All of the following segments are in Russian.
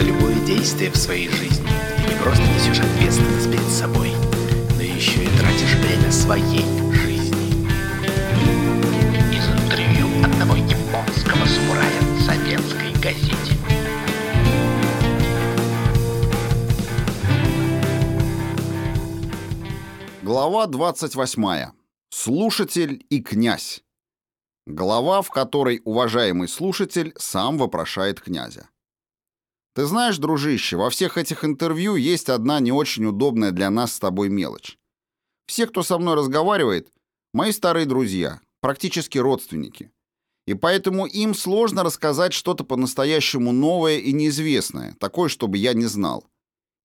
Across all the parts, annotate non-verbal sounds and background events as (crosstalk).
за любое действие в своей жизни ты не просто несешь ответственность перед собой, но еще и тратишь время своей жизни. Из интервью одного японского самурая в советской газете. Глава 28. Слушатель и князь. Глава, в которой уважаемый слушатель сам вопрошает князя. Ты знаешь, дружище, во всех этих интервью есть одна не очень удобная для нас с тобой мелочь. Все, кто со мной разговаривает, мои старые друзья, практически родственники. И поэтому им сложно рассказать что-то по-настоящему новое и неизвестное, такое, чтобы я не знал.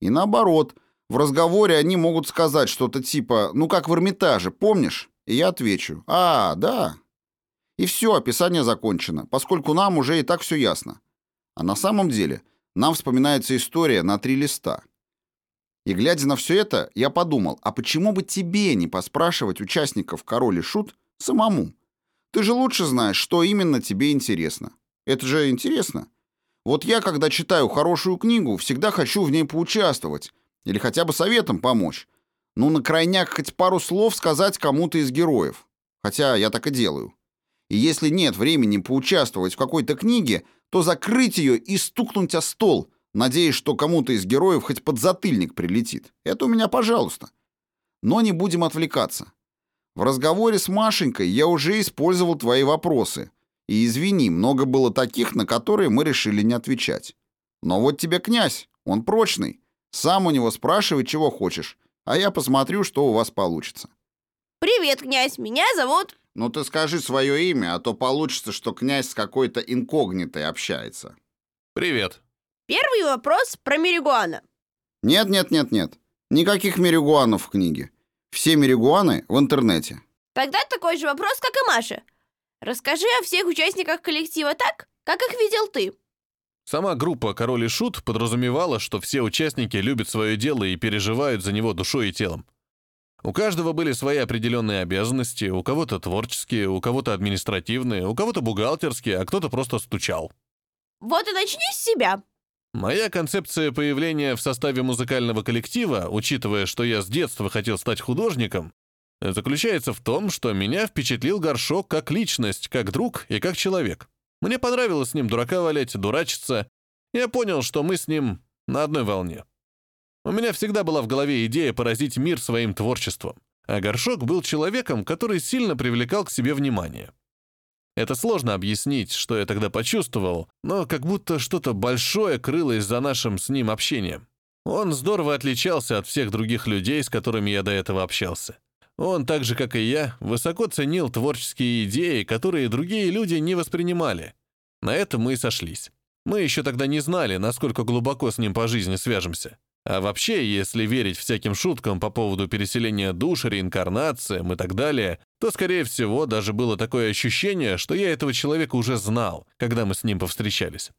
И наоборот, в разговоре они могут сказать что-то типа «ну как в Эрмитаже, помнишь?» И я отвечу «а, да». И все, описание закончено, поскольку нам уже и так все ясно. А на самом деле нам вспоминается история на три листа. И глядя на все это, я подумал, а почему бы тебе не поспрашивать участников «Король и Шут» самому? Ты же лучше знаешь, что именно тебе интересно. Это же интересно. Вот я, когда читаю хорошую книгу, всегда хочу в ней поучаствовать или хотя бы советом помочь. Ну, на крайняк хоть пару слов сказать кому-то из героев. Хотя я так и делаю. И если нет времени поучаствовать в какой-то книге, то закрыть ее и стукнуть о стол, надеясь, что кому-то из героев хоть подзатыльник прилетит. Это у меня пожалуйста. Но не будем отвлекаться. В разговоре с Машенькой я уже использовал твои вопросы. И извини, много было таких, на которые мы решили не отвечать. Но вот тебе князь, он прочный. Сам у него спрашивай, чего хочешь, а я посмотрю, что у вас получится. Привет, князь, меня зовут... Ну ты скажи свое имя, а то получится, что князь с какой-то инкогнитой общается. Привет. Первый вопрос про Меригуана. Нет, нет, нет, нет. Никаких меригуанов в книге. Все меригуаны в интернете. Тогда такой же вопрос, как и Маша. Расскажи о всех участниках коллектива так, как их видел ты. Сама группа «Король и Шут» подразумевала, что все участники любят свое дело и переживают за него душой и телом. У каждого были свои определенные обязанности, у кого-то творческие, у кого-то административные, у кого-то бухгалтерские, а кто-то просто стучал. Вот и начни с себя. Моя концепция появления в составе музыкального коллектива, учитывая, что я с детства хотел стать художником, заключается в том, что меня впечатлил Горшок как личность, как друг и как человек. Мне понравилось с ним дурака валять, дурачиться. Я понял, что мы с ним на одной волне. У меня всегда была в голове идея поразить мир своим творчеством, а Горшок был человеком, который сильно привлекал к себе внимание. Это сложно объяснить, что я тогда почувствовал, но как будто что-то большое крылось за нашим с ним общением. Он здорово отличался от всех других людей, с которыми я до этого общался. Он, так же как и я, высоко ценил творческие идеи, которые другие люди не воспринимали. На этом мы и сошлись. Мы еще тогда не знали, насколько глубоко с ним по жизни свяжемся. А вообще, если верить всяким шуткам по поводу переселения душ, реинкарнациям и так далее, то, скорее всего, даже было такое ощущение, что я этого человека уже знал, когда мы с ним повстречались.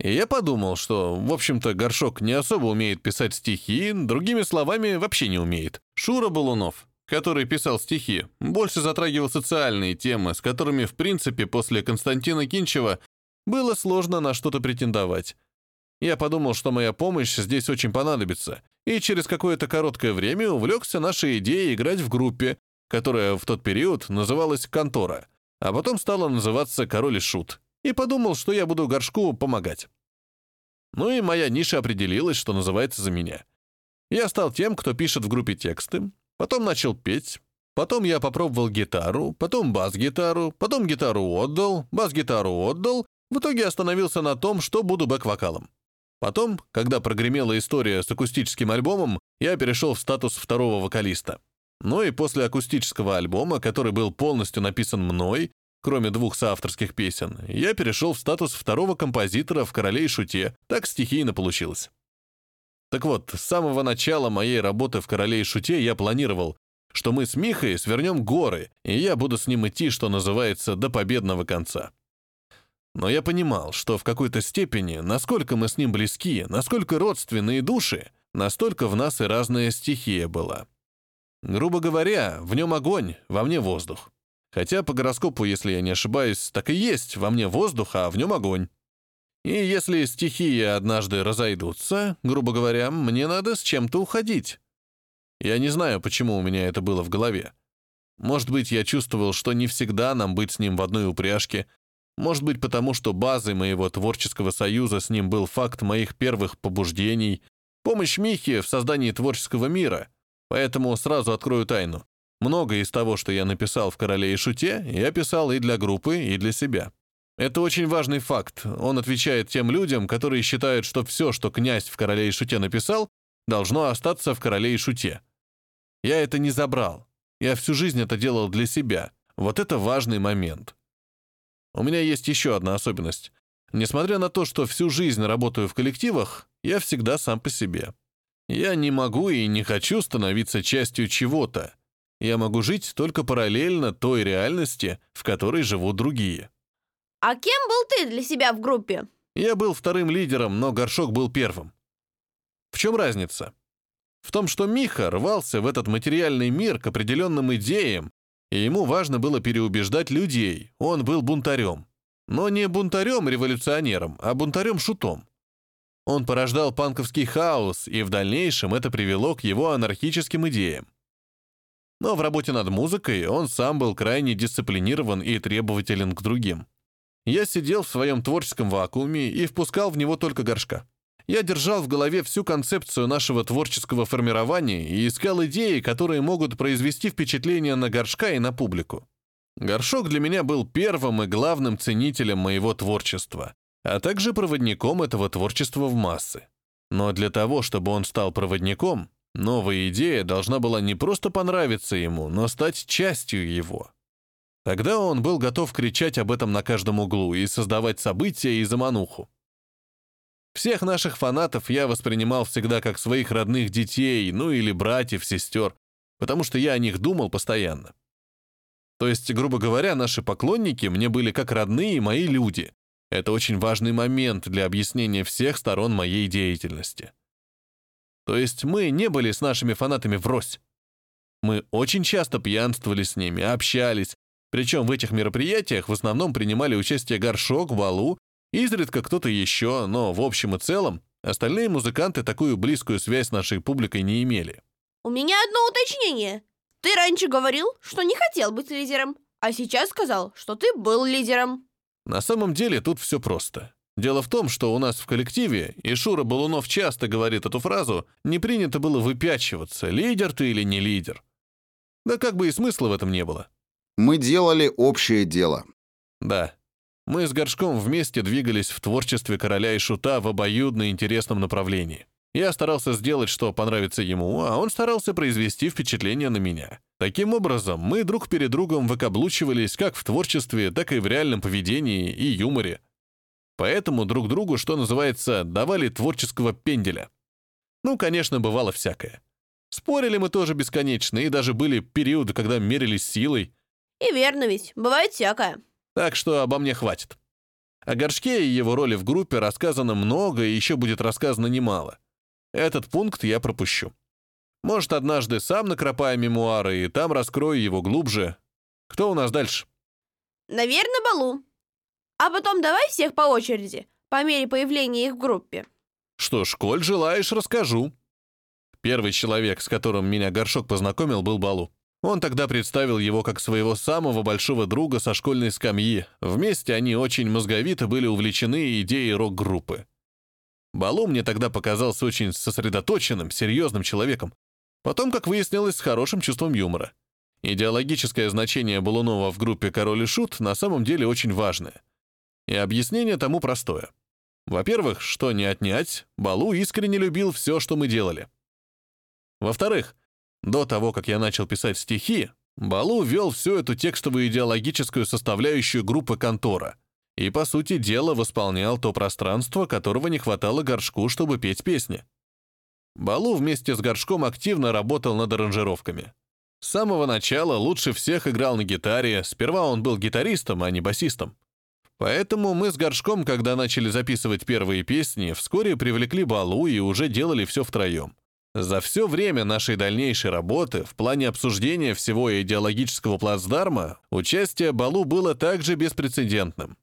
И я подумал, что, в общем-то, Горшок не особо умеет писать стихи, другими словами, вообще не умеет. Шура Балунов, который писал стихи, больше затрагивал социальные темы, с которыми, в принципе, после Константина Кинчева было сложно на что-то претендовать. Я подумал, что моя помощь здесь очень понадобится, и через какое-то короткое время увлекся нашей идеей играть в группе, которая в тот период называлась «Контора», а потом стала называться «Король и Шут», и подумал, что я буду Горшку помогать. Ну и моя ниша определилась, что называется за меня. Я стал тем, кто пишет в группе тексты, Потом начал петь. Потом я попробовал гитару, потом бас-гитару, потом гитару отдал, бас-гитару отдал. В итоге остановился на том, что буду бэк-вокалом. Потом, когда прогремела история с акустическим альбомом, я перешел в статус второго вокалиста. Ну и после акустического альбома, который был полностью написан мной, кроме двух соавторских песен, я перешел в статус второго композитора в «Короле и шуте». Так стихийно получилось. Так вот, с самого начала моей работы в «Короле и шуте» я планировал, что мы с Михой свернем горы, и я буду с ним идти, что называется, до победного конца. Но я понимал, что в какой-то степени, насколько мы с ним близки, насколько родственные души, настолько в нас и разная стихия была. Грубо говоря, в нем огонь, во мне воздух. Хотя по гороскопу, если я не ошибаюсь, так и есть, во мне воздух, а в нем огонь. И если стихии однажды разойдутся, грубо говоря, мне надо с чем-то уходить. Я не знаю, почему у меня это было в голове. Может быть, я чувствовал, что не всегда нам быть с ним в одной упряжке. Может быть, потому что базой моего творческого союза с ним был факт моих первых побуждений, помощь Михе в создании творческого мира. Поэтому сразу открою тайну. Многое из того, что я написал в «Короле и шуте», я писал и для группы, и для себя. Это очень важный факт. Он отвечает тем людям, которые считают, что все, что князь в «Короле и шуте» написал, должно остаться в «Короле и шуте». Я это не забрал. Я всю жизнь это делал для себя. Вот это важный момент. У меня есть еще одна особенность. Несмотря на то, что всю жизнь работаю в коллективах, я всегда сам по себе. Я не могу и не хочу становиться частью чего-то. Я могу жить только параллельно той реальности, в которой живут другие. А кем был ты для себя в группе? Я был вторым лидером, но Горшок был первым. В чем разница? В том, что Миха рвался в этот материальный мир к определенным идеям, и ему важно было переубеждать людей, он был бунтарем. Но не бунтарем-революционером, а бунтарем-шутом. Он порождал панковский хаос, и в дальнейшем это привело к его анархическим идеям. Но в работе над музыкой он сам был крайне дисциплинирован и требователен к другим. Я сидел в своем творческом вакууме и впускал в него только горшка. Я держал в голове всю концепцию нашего творческого формирования и искал идеи, которые могут произвести впечатление на горшка и на публику. Горшок для меня был первым и главным ценителем моего творчества, а также проводником этого творчества в массы. Но для того, чтобы он стал проводником, новая идея должна была не просто понравиться ему, но стать частью его. Тогда он был готов кричать об этом на каждом углу и создавать события и замануху. Всех наших фанатов я воспринимал всегда как своих родных детей, ну или братьев, сестер, потому что я о них думал постоянно. То есть, грубо говоря, наши поклонники мне были как родные мои люди. Это очень важный момент для объяснения всех сторон моей деятельности. То есть мы не были с нашими фанатами врозь. Мы очень часто пьянствовали с ними, общались, причем в этих мероприятиях в основном принимали участие Горшок, Балу, изредка кто-то еще, но в общем и целом остальные музыканты такую близкую связь с нашей публикой не имели. У меня одно уточнение. Ты раньше говорил, что не хотел быть лидером, а сейчас сказал, что ты был лидером. На самом деле тут все просто. Дело в том, что у нас в коллективе, и Шура Балунов часто говорит эту фразу, не принято было выпячиваться, лидер ты или не лидер. Да как бы и смысла в этом не было. Мы делали общее дело. Да. Мы с Горшком вместе двигались в творчестве короля и шута в обоюдно интересном направлении. Я старался сделать, что понравится ему, а он старался произвести впечатление на меня. Таким образом, мы друг перед другом выкаблучивались как в творчестве, так и в реальном поведении и юморе. Поэтому друг другу, что называется, давали творческого пенделя. Ну, конечно, бывало всякое. Спорили мы тоже бесконечно, и даже были периоды, когда мерились силой, и верно ведь, бывает всякое. Так что обо мне хватит. О Горшке и его роли в группе рассказано много, и еще будет рассказано немало. Этот пункт я пропущу. Может, однажды сам накропаю мемуары, и там раскрою его глубже. Кто у нас дальше? Наверное, Балу. А потом давай всех по очереди, по мере появления их в группе. Что ж, коль желаешь, расскажу. Первый человек, с которым меня Горшок познакомил, был Балу. Он тогда представил его как своего самого большого друга со школьной скамьи. Вместе они очень мозговито были увлечены идеей рок-группы. Балу мне тогда показался очень сосредоточенным, серьезным человеком. Потом, как выяснилось, с хорошим чувством юмора. Идеологическое значение Балунова в группе «Король и Шут» на самом деле очень важное. И объяснение тому простое. Во-первых, что не отнять, Балу искренне любил все, что мы делали. Во-вторых, до того, как я начал писать стихи, Балу вел всю эту текстовую идеологическую составляющую группы «Контора» и, по сути дела, восполнял то пространство, которого не хватало горшку, чтобы петь песни. Балу вместе с горшком активно работал над аранжировками. С самого начала лучше всех играл на гитаре, сперва он был гитаристом, а не басистом. Поэтому мы с Горшком, когда начали записывать первые песни, вскоре привлекли Балу и уже делали все втроем. За все время нашей дальнейшей работы в плане обсуждения всего идеологического плацдарма участие Балу было также беспрецедентным.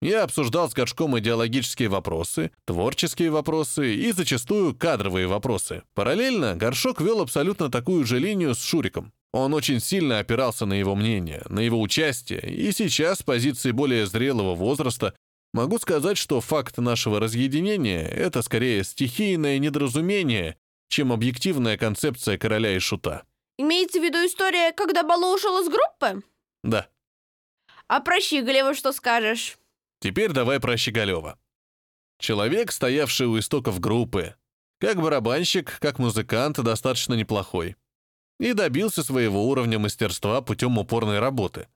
Я обсуждал с Горшком идеологические вопросы, творческие вопросы и зачастую кадровые вопросы. Параллельно Горшок вел абсолютно такую же линию с Шуриком. Он очень сильно опирался на его мнение, на его участие, и сейчас с позиции более зрелого возраста могу сказать, что факт нашего разъединения — это скорее стихийное недоразумение, чем объективная концепция короля и шута. Имеется в виду история, когда Балу ушел из группы? Да. А про Щеголева что скажешь? Теперь давай про Щеголева. Человек, стоявший у истоков группы. Как барабанщик, как музыкант, достаточно неплохой. И добился своего уровня мастерства путем упорной работы.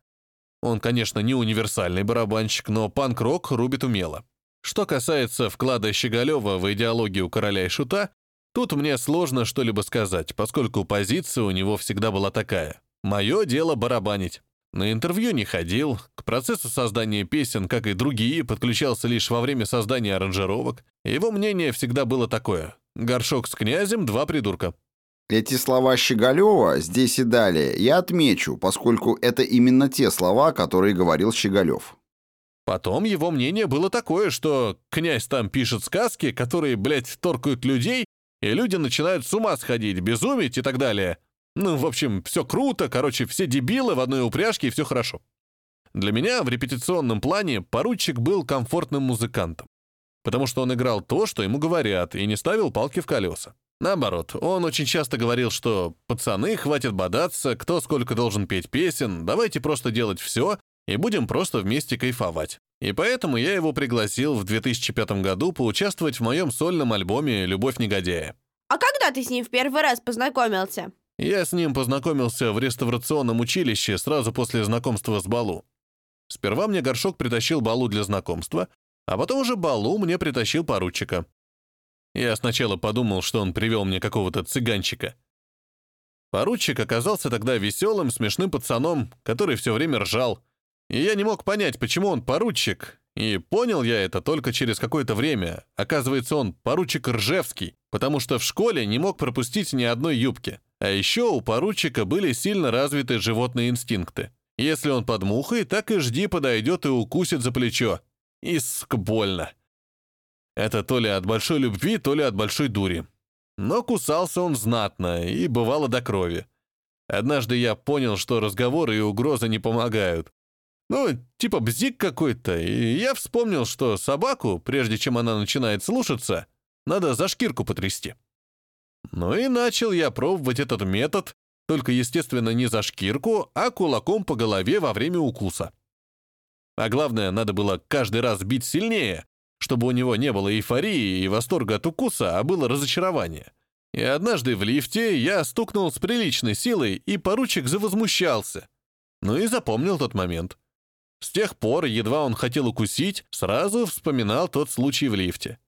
Он, конечно, не универсальный барабанщик, но панк-рок рубит умело. Что касается вклада Щеголева в идеологию короля и шута, тут мне сложно что-либо сказать, поскольку позиция у него всегда была такая. Мое дело барабанить. На интервью не ходил, к процессу создания песен, как и другие, подключался лишь во время создания аранжировок. Его мнение всегда было такое. Горшок с князем — два придурка. Эти слова Щеголева здесь и далее я отмечу, поскольку это именно те слова, которые говорил Щеголев. Потом его мнение было такое, что князь там пишет сказки, которые, блядь, торкают людей, и люди начинают с ума сходить, безумить и так далее. Ну, в общем, все круто, короче, все дебилы в одной упряжке, и все хорошо. Для меня в репетиционном плане поручик был комфортным музыкантом, потому что он играл то, что ему говорят, и не ставил палки в колеса. Наоборот, он очень часто говорил, что «пацаны, хватит бодаться, кто сколько должен петь песен, давайте просто делать все, и будем просто вместе кайфовать». И поэтому я его пригласил в 2005 году поучаствовать в моем сольном альбоме «Любовь негодяя». А когда ты с ним в первый раз познакомился? Я с ним познакомился в реставрационном училище сразу после знакомства с Балу. Сперва мне горшок притащил Балу для знакомства, а потом уже Балу мне притащил поручика. Я сначала подумал, что он привел мне какого-то цыганчика. Поручик оказался тогда веселым, смешным пацаном, который все время ржал. И я не мог понять, почему он поручик, и понял я это только через какое-то время. Оказывается, он поручик Ржевский, потому что в школе не мог пропустить ни одной юбки. А еще у поручика были сильно развиты животные инстинкты. Если он под мухой, так и жди подойдет и укусит за плечо. Иск больно. Это то ли от большой любви, то ли от большой дури. Но кусался он знатно и бывало до крови. Однажды я понял, что разговоры и угрозы не помогают. Ну, типа бзик какой-то, и я вспомнил, что собаку, прежде чем она начинает слушаться, надо за шкирку потрясти. Ну и начал я пробовать этот метод, только, естественно, не за шкирку, а кулаком по голове во время укуса. А главное, надо было каждый раз бить сильнее, чтобы у него не было эйфории и восторга от укуса, а было разочарование. И однажды в лифте я стукнул с приличной силой, и поручик завозмущался. Ну и запомнил тот момент. С тех пор, едва он хотел укусить, сразу вспоминал тот случай в лифте.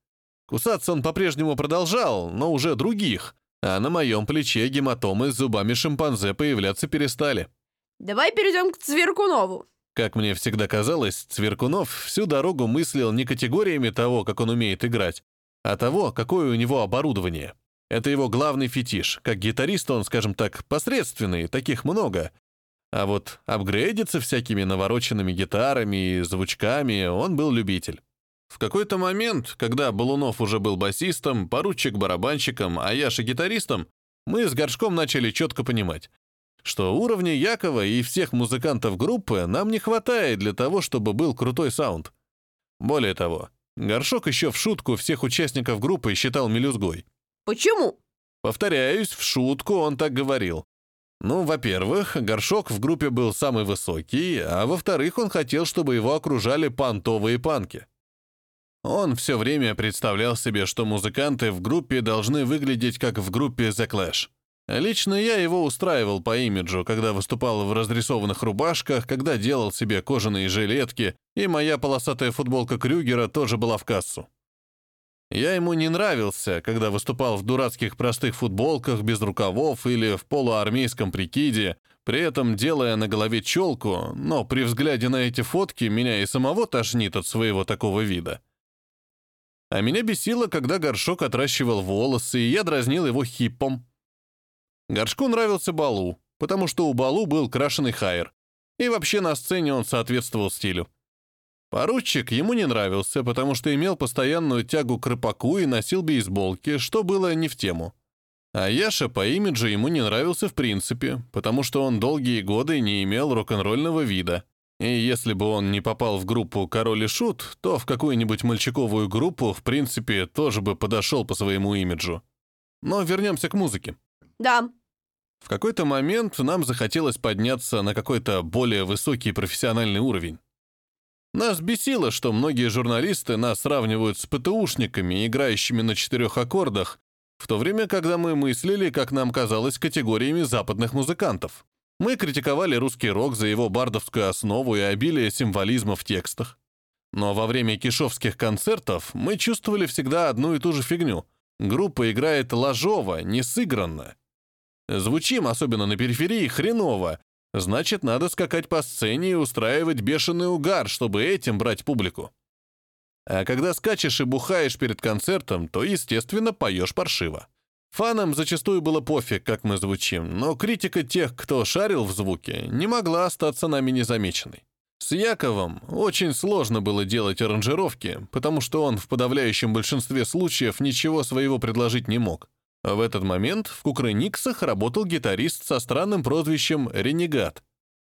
Кусаться он по-прежнему продолжал, но уже других, а на моем плече гематомы с зубами шимпанзе появляться перестали. Давай перейдем к Цверкунову. Как мне всегда казалось, Цверкунов всю дорогу мыслил не категориями того, как он умеет играть, а того, какое у него оборудование. Это его главный фетиш. Как гитарист он, скажем так, посредственный, таких много. А вот апгрейдиться всякими навороченными гитарами и звучками он был любитель. В какой-то момент, когда Балунов уже был басистом, поручик барабанщиком, а Яша гитаристом, мы с Горшком начали четко понимать, что уровня Якова и всех музыкантов группы нам не хватает для того, чтобы был крутой саунд. Более того, Горшок еще в шутку всех участников группы считал мелюзгой. Почему? Повторяюсь, в шутку он так говорил. Ну, во-первых, Горшок в группе был самый высокий, а во-вторых, он хотел, чтобы его окружали понтовые панки. Он все время представлял себе, что музыканты в группе должны выглядеть как в группе The Clash. Лично я его устраивал по имиджу, когда выступал в разрисованных рубашках, когда делал себе кожаные жилетки, и моя полосатая футболка Крюгера тоже была в кассу. Я ему не нравился, когда выступал в дурацких простых футболках без рукавов или в полуармейском прикиде, при этом делая на голове челку, но при взгляде на эти фотки меня и самого тошнит от своего такого вида. А меня бесило, когда Горшок отращивал волосы, и я дразнил его хиппом. Горшку нравился Балу, потому что у Балу был крашеный хайер, и вообще на сцене он соответствовал стилю. Поручик ему не нравился, потому что имел постоянную тягу к рыбаку и носил бейсболки, что было не в тему. А Яша по имиджу ему не нравился в принципе, потому что он долгие годы не имел рок-н-ролльного вида. И если бы он не попал в группу «Король и Шут», то в какую-нибудь мальчиковую группу, в принципе, тоже бы подошел по своему имиджу. Но вернемся к музыке. Да, В какой-то момент нам захотелось подняться на какой-то более высокий профессиональный уровень. Нас бесило, что многие журналисты нас сравнивают с ПТУшниками, играющими на четырех аккордах, в то время, когда мы мыслили, как нам казалось, категориями западных музыкантов. Мы критиковали русский рок за его бардовскую основу и обилие символизма в текстах. Но во время кишовских концертов мы чувствовали всегда одну и ту же фигню. Группа играет ложово, не сыгранно. Звучим, особенно на периферии, хреново. Значит, надо скакать по сцене и устраивать бешеный угар, чтобы этим брать публику. А когда скачешь и бухаешь перед концертом, то, естественно, поешь паршиво. Фанам зачастую было пофиг, как мы звучим, но критика тех, кто шарил в звуке, не могла остаться нами незамеченной. С Яковом очень сложно было делать аранжировки, потому что он в подавляющем большинстве случаев ничего своего предложить не мог. В этот момент в Кукрыниксах работал гитарист со странным прозвищем «Ренегат».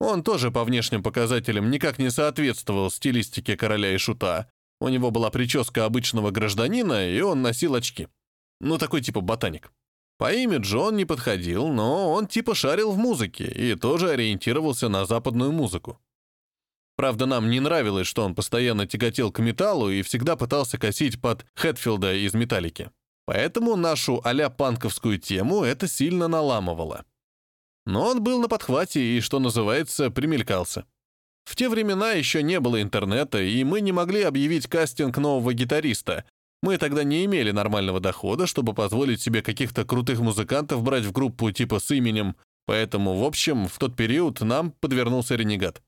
Он тоже по внешним показателям никак не соответствовал стилистике короля и шута. У него была прическа обычного гражданина, и он носил очки. Ну, такой типа ботаник. По имиджу он не подходил, но он типа шарил в музыке и тоже ориентировался на западную музыку. Правда, нам не нравилось, что он постоянно тяготел к металлу и всегда пытался косить под Хэтфилда из «Металлики». Поэтому нашу а панковскую тему это сильно наламывало. Но он был на подхвате и, что называется, примелькался. В те времена еще не было интернета, и мы не могли объявить кастинг нового гитариста. Мы тогда не имели нормального дохода, чтобы позволить себе каких-то крутых музыкантов брать в группу типа с именем, поэтому, в общем, в тот период нам подвернулся ренегат.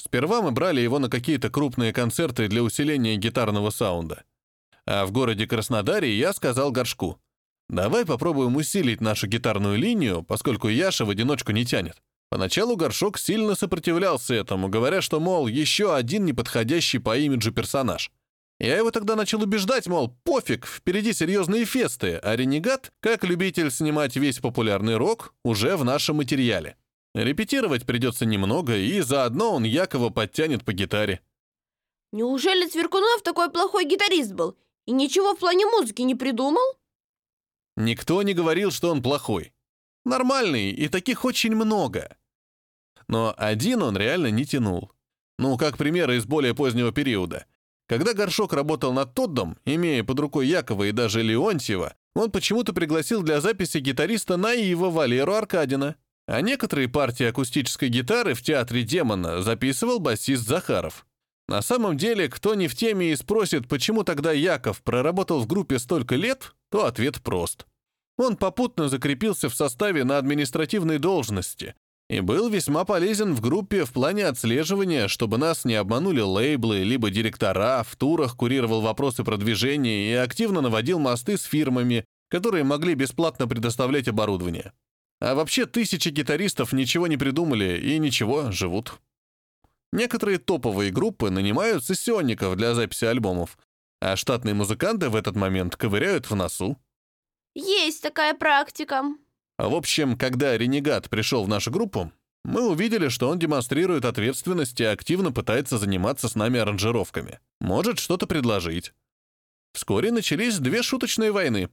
Сперва мы брали его на какие-то крупные концерты для усиления гитарного саунда. А в городе Краснодаре я сказал Горшку, давай попробуем усилить нашу гитарную линию, поскольку Яша в одиночку не тянет. Поначалу Горшок сильно сопротивлялся этому, говоря, что, мол, еще один неподходящий по имиджу персонаж. Я его тогда начал убеждать, мол, пофиг, впереди серьезные фесты, а Ренегат, как любитель снимать весь популярный рок, уже в нашем материале. Репетировать придется немного, и заодно он Якова подтянет по гитаре. неужели Цверкунов такой плохой гитарист был и ничего в плане музыки не придумал? Никто не говорил, что он плохой. Нормальный, и таких очень много. Но один он реально не тянул. Ну, как примеры из более позднего периода. Когда Горшок работал над Тоддом, имея под рукой Якова и даже Леонтьева, он почему-то пригласил для записи гитариста наива Валеру Аркадина. А некоторые партии акустической гитары в театре демона записывал басист Захаров. На самом деле, кто не в теме и спросит, почему тогда Яков проработал в группе столько лет, то ответ прост. Он попутно закрепился в составе на административной должности и был весьма полезен в группе в плане отслеживания, чтобы нас не обманули лейблы, либо директора, в турах курировал вопросы продвижения и активно наводил мосты с фирмами, которые могли бесплатно предоставлять оборудование. А вообще тысячи гитаристов ничего не придумали и ничего, живут. Некоторые топовые группы нанимают сессионников для записи альбомов, а штатные музыканты в этот момент ковыряют в носу. Есть такая практика. А в общем, когда Ренегат пришел в нашу группу, мы увидели, что он демонстрирует ответственность и активно пытается заниматься с нами аранжировками. Может что-то предложить. Вскоре начались две шуточные войны.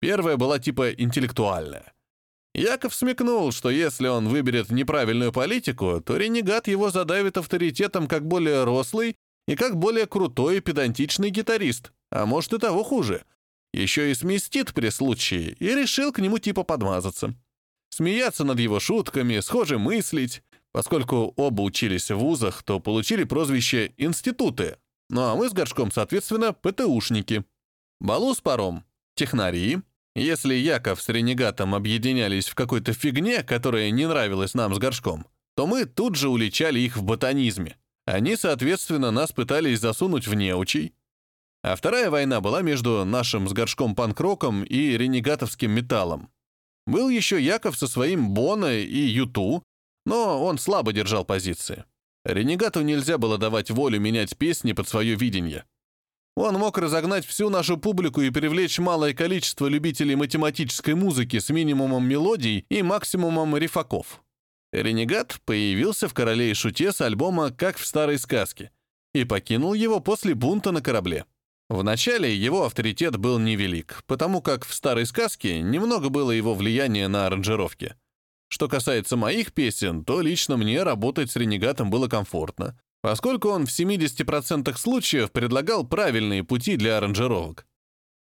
Первая была типа интеллектуальная. Яков смекнул, что если он выберет неправильную политику, то ренегат его задавит авторитетом как более рослый и как более крутой и педантичный гитарист, а может и того хуже. Еще и сместит при случае, и решил к нему типа подмазаться. Смеяться над его шутками, схоже мыслить. Поскольку оба учились в вузах, то получили прозвище «институты», ну а мы с Горшком, соответственно, ПТУшники. Балу с паром — технари, если Яков с Ренегатом объединялись в какой-то фигне, которая не нравилась нам с Горшком, то мы тут же уличали их в ботанизме. Они, соответственно, нас пытались засунуть в неучий. А вторая война была между нашим с Горшком панк-роком и ренегатовским металлом. Был еще Яков со своим Боно и Юту, но он слабо держал позиции. Ренегату нельзя было давать волю менять песни под свое видение. Он мог разогнать всю нашу публику и привлечь малое количество любителей математической музыки с минимумом мелодий и максимумом рифаков. Ренегат появился в «Короле и шуте» с альбома «Как в старой сказке» и покинул его после бунта на корабле. Вначале его авторитет был невелик, потому как в «Старой сказке» немного было его влияния на аранжировки. Что касается моих песен, то лично мне работать с «Ренегатом» было комфортно, поскольку он в 70% случаев предлагал правильные пути для аранжировок.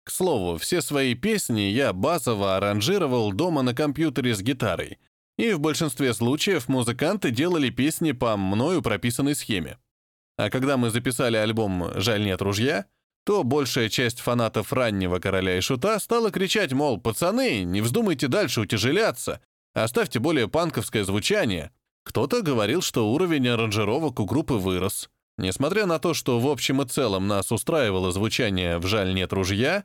К слову, все свои песни я базово аранжировал дома на компьютере с гитарой, и в большинстве случаев музыканты делали песни по мною прописанной схеме. А когда мы записали альбом «Жаль нет ружья», то большая часть фанатов раннего «Короля и Шута» стала кричать, мол, «Пацаны, не вздумайте дальше утяжеляться, оставьте более панковское звучание», кто-то говорил, что уровень аранжировок у группы вырос. Несмотря на то, что в общем и целом нас устраивало звучание «В жаль нет ружья»,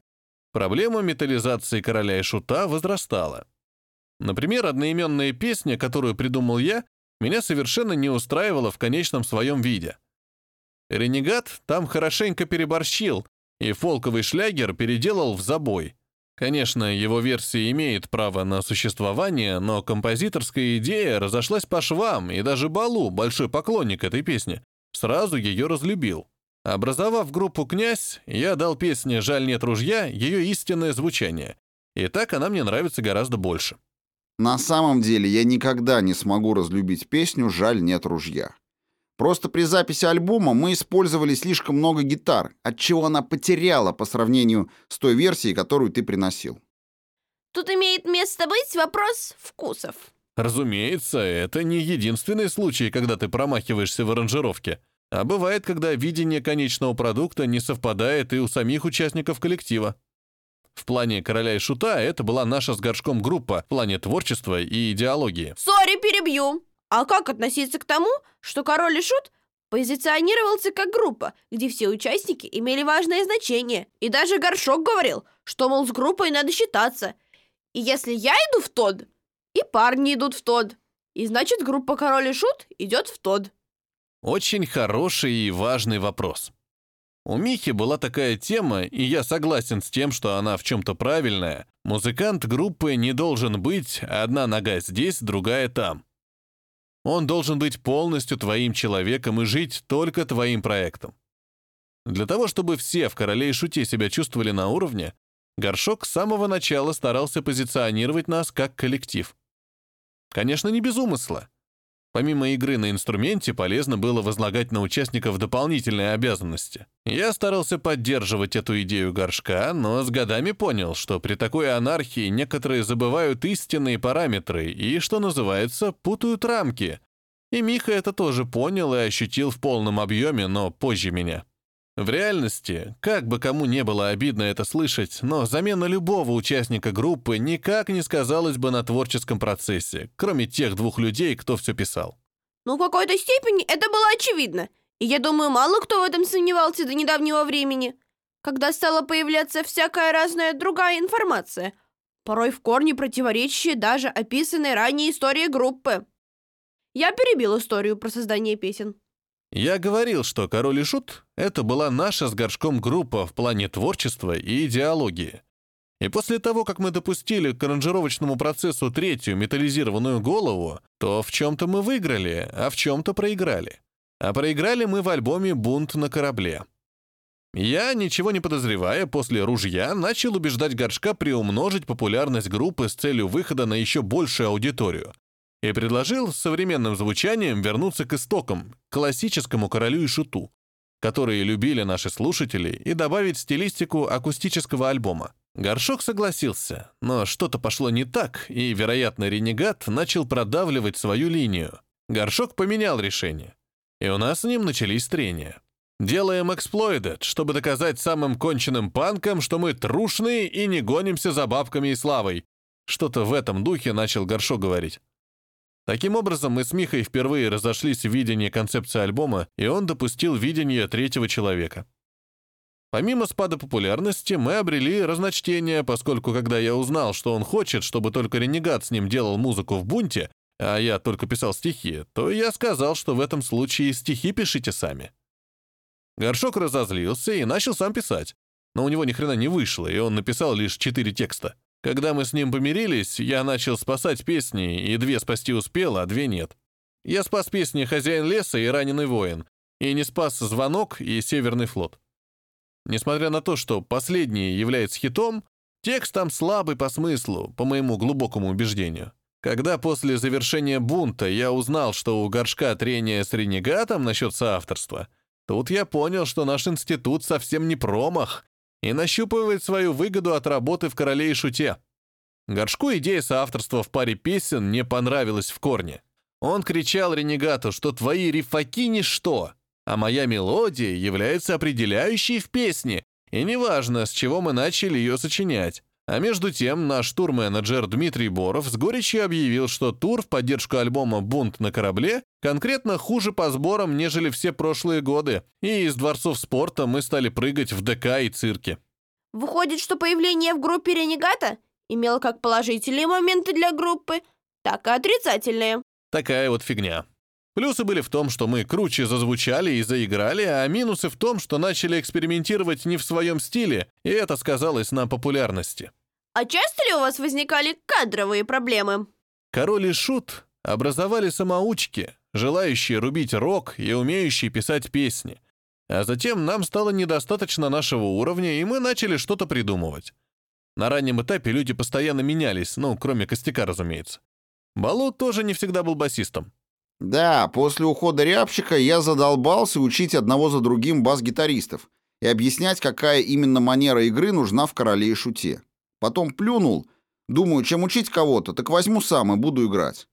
проблема металлизации «Короля и Шута» возрастала. Например, одноименная песня, которую придумал я, меня совершенно не устраивала в конечном своем виде. «Ренегат» там хорошенько переборщил, и фолковый шлягер переделал в забой — Конечно, его версия имеет право на существование, но композиторская идея разошлась по швам, и даже Балу, большой поклонник этой песни, сразу ее разлюбил. Образовав группу «Князь», я дал песне «Жаль нет ружья» ее истинное звучание. И так она мне нравится гораздо больше. На самом деле я никогда не смогу разлюбить песню «Жаль нет ружья». Просто при записи альбома мы использовали слишком много гитар, отчего она потеряла по сравнению с той версией, которую ты приносил. Тут имеет место быть вопрос вкусов. Разумеется, это не единственный случай, когда ты промахиваешься в аранжировке. А бывает, когда видение конечного продукта не совпадает и у самих участников коллектива. В плане «Короля и Шута» это была наша с Горшком группа в плане творчества и идеологии. Сори, перебью. А как относиться к тому, что король и шут позиционировался как группа, где все участники имели важное значение, и даже Горшок говорил, что, мол, с группой надо считаться. И если я иду в тод, и парни идут в тод, и значит группа король и шут идет в тод. Очень хороший и важный вопрос. У Михи была такая тема, и я согласен с тем, что она в чем-то правильная. Музыкант группы не должен быть одна нога здесь, другая там. Он должен быть полностью твоим человеком и жить только твоим проектом. Для того, чтобы все в «Короле и Шуте» себя чувствовали на уровне, Горшок с самого начала старался позиционировать нас как коллектив. Конечно, не без умысла. Помимо игры на инструменте, полезно было возлагать на участников дополнительные обязанности. Я старался поддерживать эту идею горшка, но с годами понял, что при такой анархии некоторые забывают истинные параметры и, что называется, путают рамки. И Миха это тоже понял и ощутил в полном объеме, но позже меня. В реальности, как бы кому не было обидно это слышать, но замена любого участника группы никак не сказалась бы на творческом процессе, кроме тех двух людей, кто все писал. Ну, в какой-то степени это было очевидно. И я думаю, мало кто в этом сомневался до недавнего времени, когда стала появляться всякая разная другая информация, порой в корне противоречащая даже описанной ранее истории группы. Я перебил историю про создание песен. Я говорил, что «Король и Шут» — это была наша с горшком группа в плане творчества и идеологии. И после того, как мы допустили к аранжировочному процессу третью металлизированную голову, то в чем-то мы выиграли, а в чем-то проиграли. А проиграли мы в альбоме «Бунт на корабле». Я, ничего не подозревая, после «Ружья» начал убеждать Горшка приумножить популярность группы с целью выхода на еще большую аудиторию, и предложил с современным звучанием вернуться к истокам, классическому королю и шуту, которые любили наши слушатели, и добавить стилистику акустического альбома. Горшок согласился, но что-то пошло не так, и, вероятно, ренегат начал продавливать свою линию. Горшок поменял решение, и у нас с ним начались трения. Делаем эксплойдед, чтобы доказать самым конченным панкам, что мы трушные и не гонимся за бабками и славой. Что-то в этом духе начал Горшок говорить. Таким образом, мы с Михой впервые разошлись в видении концепции альбома, и он допустил видение третьего человека. Помимо спада популярности, мы обрели разночтение, поскольку когда я узнал, что он хочет, чтобы только Ренегат с ним делал музыку в бунте, а я только писал стихи, то я сказал, что в этом случае стихи пишите сами. Горшок разозлился и начал сам писать. Но у него ни хрена не вышло, и он написал лишь четыре текста. Когда мы с ним помирились, я начал спасать песни, и две спасти успел, а две нет. Я спас песни «Хозяин леса» и «Раненый воин», и не спас «Звонок» и «Северный флот». Несмотря на то, что последний является хитом, текст там слабый по смыслу, по моему глубокому убеждению. Когда после завершения бунта я узнал, что у горшка трения с ренегатом насчет соавторства, тут я понял, что наш институт совсем не промах и нащупывает свою выгоду от работы в «Короле и шуте». Горшку идея соавторства в паре песен не понравилась в корне. Он кричал ренегату, что твои рифаки — ничто, а моя мелодия является определяющей в песне, и неважно, с чего мы начали ее сочинять. А между тем наш турменеджер Дмитрий Боров с горечью объявил, что тур в поддержку альбома «Бунт на корабле» конкретно хуже по сборам, нежели все прошлые годы, и из дворцов спорта мы стали прыгать в ДК и цирке. Выходит, что появление в группе Ренегата имело как положительные моменты для группы, так и отрицательные. Такая вот фигня. Плюсы были в том, что мы круче зазвучали и заиграли, а минусы в том, что начали экспериментировать не в своем стиле, и это сказалось на популярности. А часто ли у вас возникали кадровые проблемы? Король и Шут образовали самоучки, желающие рубить рок и умеющие писать песни. А затем нам стало недостаточно нашего уровня, и мы начали что-то придумывать. На раннем этапе люди постоянно менялись, ну, кроме Костяка, разумеется. Балу тоже не всегда был басистом. Да, после ухода Рябчика я задолбался учить одного за другим бас-гитаристов и объяснять, какая именно манера игры нужна в «Короле и Шуте». Потом плюнул, думаю, чем учить кого-то, так возьму сам и буду играть.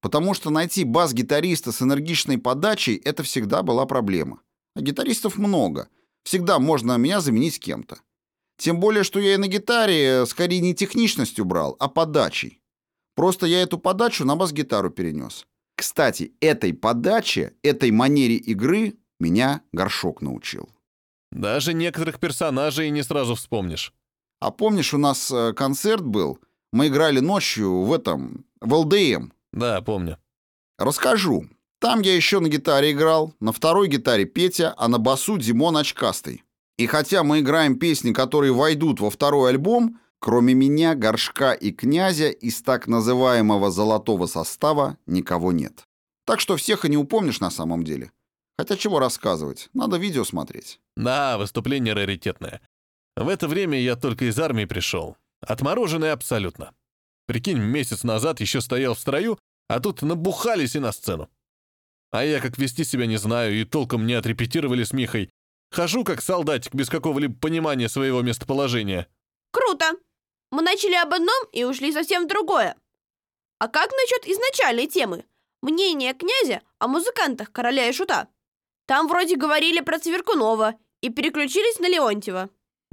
Потому что найти бас-гитариста с энергичной подачей — это всегда была проблема. А гитаристов много. Всегда можно меня заменить кем-то. Тем более, что я и на гитаре скорее не техничностью брал, а подачей. Просто я эту подачу на бас-гитару перенес. Кстати, этой подаче, этой манере игры меня Горшок научил. Даже некоторых персонажей не сразу вспомнишь. А помнишь, у нас э, концерт был? Мы играли ночью в этом, в ЛДМ. Да, помню. Расскажу. Там я еще на гитаре играл, на второй гитаре Петя, а на басу Димон Очкастый. И хотя мы играем песни, которые войдут во второй альбом, Кроме меня, горшка и князя из так называемого золотого состава никого нет. Так что всех и не упомнишь на самом деле. Хотя чего рассказывать, надо видео смотреть. Да, выступление раритетное. В это время я только из армии пришел. Отмороженный абсолютно. Прикинь, месяц назад еще стоял в строю, а тут набухались и на сцену. А я как вести себя не знаю и толком не отрепетировали с Михой. Хожу как солдатик без какого-либо понимания своего местоположения. Круто! Мы начали об одном и ушли совсем в другое. А как насчет изначальной темы? Мнение князя о музыкантах короля и шута. Там вроде говорили про Цверкунова и переключились на Леонтьева.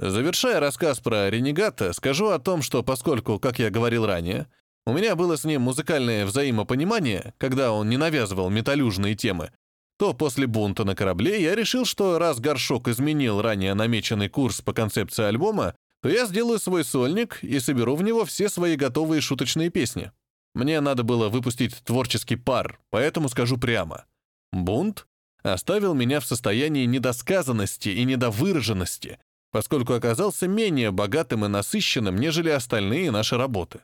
Завершая рассказ про ренегата, скажу о том, что поскольку, как я говорил ранее, у меня было с ним музыкальное взаимопонимание, когда он не навязывал металлюжные темы, то после бунта на корабле я решил, что раз Горшок изменил ранее намеченный курс по концепции альбома, то я сделаю свой сольник и соберу в него все свои готовые шуточные песни. Мне надо было выпустить творческий пар, поэтому скажу прямо. Бунт оставил меня в состоянии недосказанности и недовыраженности, поскольку оказался менее богатым и насыщенным, нежели остальные наши работы.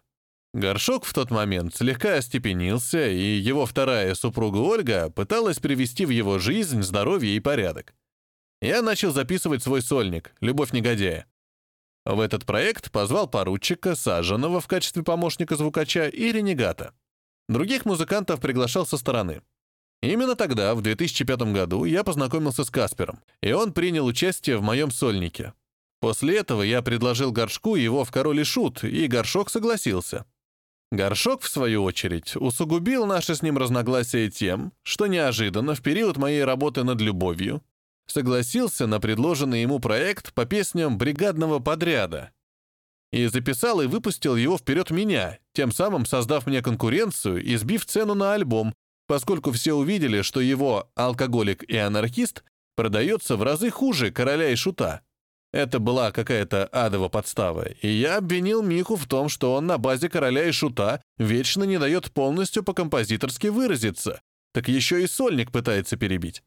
Горшок в тот момент слегка остепенился, и его вторая супруга Ольга пыталась привести в его жизнь здоровье и порядок. Я начал записывать свой сольник «Любовь негодяя». В этот проект позвал поручика, Саженова в качестве помощника звукача и ренегата. Других музыкантов приглашал со стороны. Именно тогда, в 2005 году, я познакомился с Каспером, и он принял участие в моем сольнике. После этого я предложил Горшку его в «Король и Шут», и Горшок согласился. Горшок, в свою очередь, усугубил наши с ним разногласия тем, что неожиданно в период моей работы над любовью согласился на предложенный ему проект по песням бригадного подряда и записал и выпустил его вперед меня, тем самым создав мне конкуренцию и сбив цену на альбом, поскольку все увидели, что его «Алкоголик и анархист» продается в разы хуже «Короля и шута». Это была какая-то адова подстава, и я обвинил Миху в том, что он на базе короля и шута вечно не дает полностью по-композиторски выразиться, так еще и сольник пытается перебить.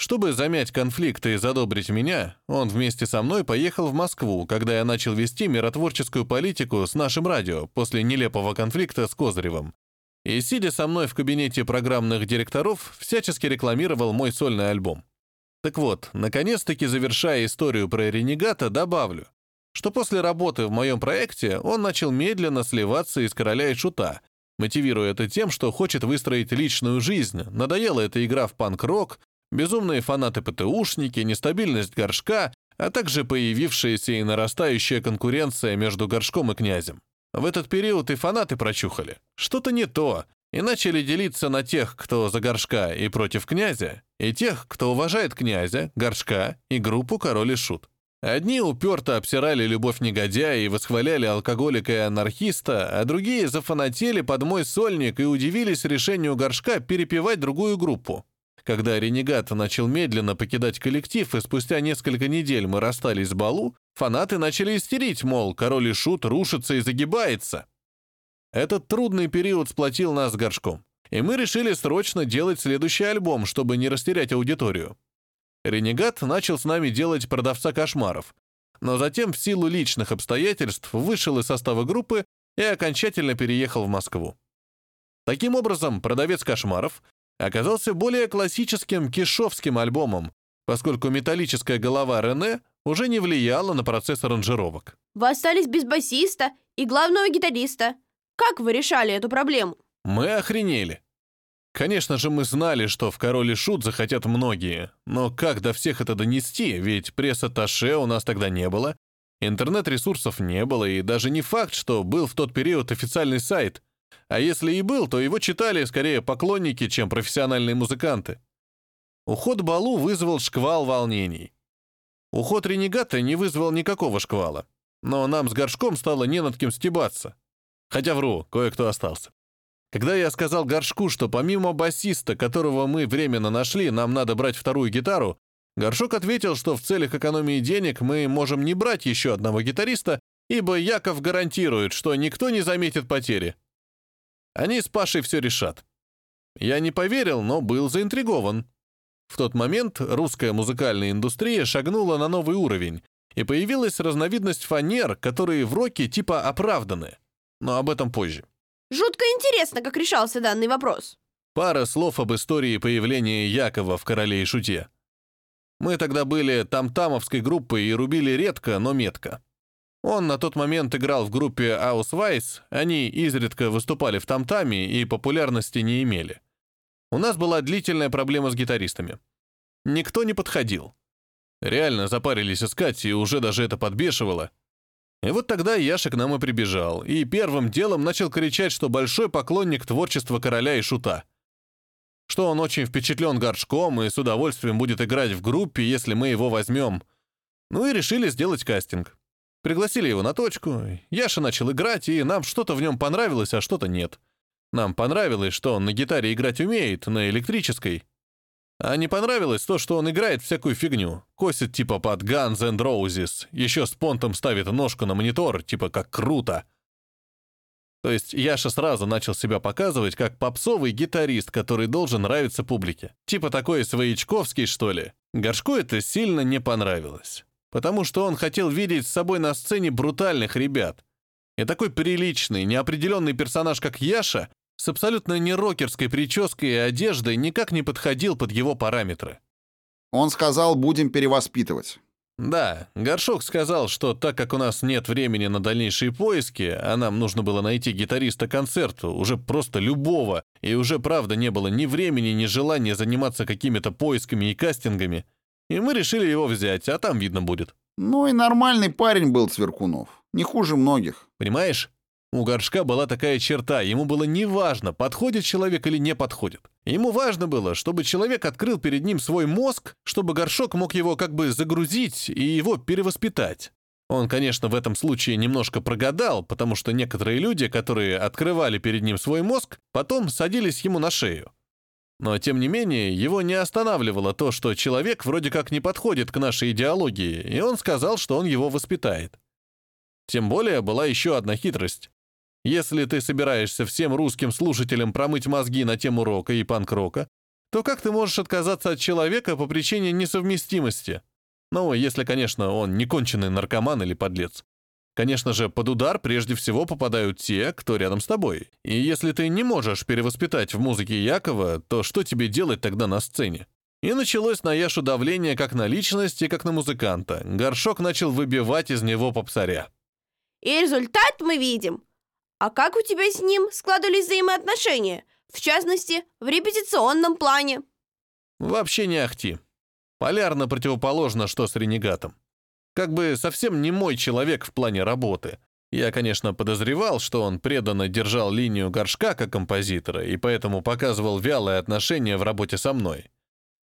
Чтобы замять конфликт и задобрить меня, он вместе со мной поехал в Москву, когда я начал вести миротворческую политику с нашим радио после нелепого конфликта с Козыревым. И, сидя со мной в кабинете программных директоров, всячески рекламировал мой сольный альбом. Так вот, наконец-таки завершая историю про Ренегата, добавлю, что после работы в моем проекте он начал медленно сливаться из короля и шута, мотивируя это тем, что хочет выстроить личную жизнь, надоела эта игра в панк-рок, безумные фанаты-ПТУшники, нестабильность горшка, а также появившаяся и нарастающая конкуренция между горшком и князем. В этот период и фанаты прочухали. Что-то не то, и начали делиться на тех, кто за горшка и против князя, и тех, кто уважает князя, горшка и группу «Король и Шут». Одни уперто обсирали любовь негодяя и восхваляли алкоголика и анархиста, а другие зафанатели под мой сольник и удивились решению горшка перепевать другую группу. Когда ренегат начал медленно покидать коллектив, и спустя несколько недель мы расстались с Балу, фанаты начали истерить, мол, король и шут рушится и загибается. Этот трудный период сплотил нас с горшком, и мы решили срочно делать следующий альбом, чтобы не растерять аудиторию. Ренегат начал с нами делать продавца кошмаров, но затем в силу личных обстоятельств вышел из состава группы и окончательно переехал в Москву. Таким образом, «Продавец кошмаров» оказался более классическим кишовским альбомом, поскольку металлическая голова Рене уже не влияла на процесс аранжировок. Вы остались без басиста и главного гитариста. Как вы решали эту проблему? Мы охренели. Конечно же, мы знали, что в «Король и Шут» захотят многие, но как до всех это донести, ведь пресс-атташе у нас тогда не было, интернет-ресурсов не было, и даже не факт, что был в тот период официальный сайт. А если и был, то его читали скорее поклонники, чем профессиональные музыканты. Уход Балу вызвал шквал волнений. Уход Ренегата не вызвал никакого шквала, но нам с Горшком стало не над кем стебаться. Хотя вру, кое-кто остался. Когда я сказал Горшку, что помимо басиста, которого мы временно нашли, нам надо брать вторую гитару, Горшок ответил, что в целях экономии денег мы можем не брать еще одного гитариста, ибо Яков гарантирует, что никто не заметит потери. Они с Пашей все решат. Я не поверил, но был заинтригован. В тот момент русская музыкальная индустрия шагнула на новый уровень, и появилась разновидность фанер, которые в роке типа оправданы но об этом позже. Жутко интересно, как решался данный вопрос. Пара слов об истории появления Якова в «Короле и шуте». Мы тогда были тамтамовской группой и рубили редко, но метко. Он на тот момент играл в группе Ausweis, они изредка выступали в тамтаме и популярности не имели. У нас была длительная проблема с гитаристами. Никто не подходил. Реально запарились искать, и уже даже это подбешивало. И вот тогда Яша к нам и прибежал, и первым делом начал кричать, что большой поклонник творчества короля и шута. Что он очень впечатлен горшком и с удовольствием будет играть в группе, если мы его возьмем. Ну и решили сделать кастинг. Пригласили его на точку, Яша начал играть, и нам что-то в нем понравилось, а что-то нет. Нам понравилось, что он на гитаре играть умеет, на электрической. А не понравилось то, что он играет всякую фигню. Косит типа под Guns N' Roses. Еще с понтом ставит ножку на монитор, типа как круто. То есть Яша сразу начал себя показывать как попсовый гитарист, который должен нравиться публике. Типа такой своячковский, что ли. Горшку это сильно не понравилось. Потому что он хотел видеть с собой на сцене брутальных ребят. И такой приличный, неопределенный персонаж, как Яша, с абсолютно не рокерской прической и одеждой никак не подходил под его параметры. Он сказал, будем перевоспитывать. Да, Горшок сказал, что так как у нас нет времени на дальнейшие поиски, а нам нужно было найти гитариста концерту, уже просто любого, и уже правда не было ни времени, ни желания заниматься какими-то поисками и кастингами, и мы решили его взять, а там видно будет. Ну и нормальный парень был Цверкунов, не хуже многих. Понимаешь? У Горшка была такая черта, ему было неважно, подходит человек или не подходит. Ему важно было, чтобы человек открыл перед ним свой мозг, чтобы Горшок мог его как бы загрузить и его перевоспитать. Он, конечно, в этом случае немножко прогадал, потому что некоторые люди, которые открывали перед ним свой мозг, потом садились ему на шею. Но, тем не менее, его не останавливало то, что человек вроде как не подходит к нашей идеологии, и он сказал, что он его воспитает. Тем более была еще одна хитрость. Если ты собираешься всем русским слушателям промыть мозги на тему рока и панк-рока, то как ты можешь отказаться от человека по причине несовместимости? Ну, если, конечно, он не конченый наркоман или подлец. Конечно же, под удар прежде всего попадают те, кто рядом с тобой. И если ты не можешь перевоспитать в музыке Якова, то что тебе делать тогда на сцене? И началось на Яшу давление как на личность и как на музыканта. Горшок начал выбивать из него попсаря. И результат мы видим. А как у тебя с ним складывались взаимоотношения? В частности, в репетиционном плане. Вообще не ахти. Полярно противоположно, что с ренегатом. Как бы совсем не мой человек в плане работы. Я, конечно, подозревал, что он преданно держал линию горшка как композитора и поэтому показывал вялое отношение в работе со мной.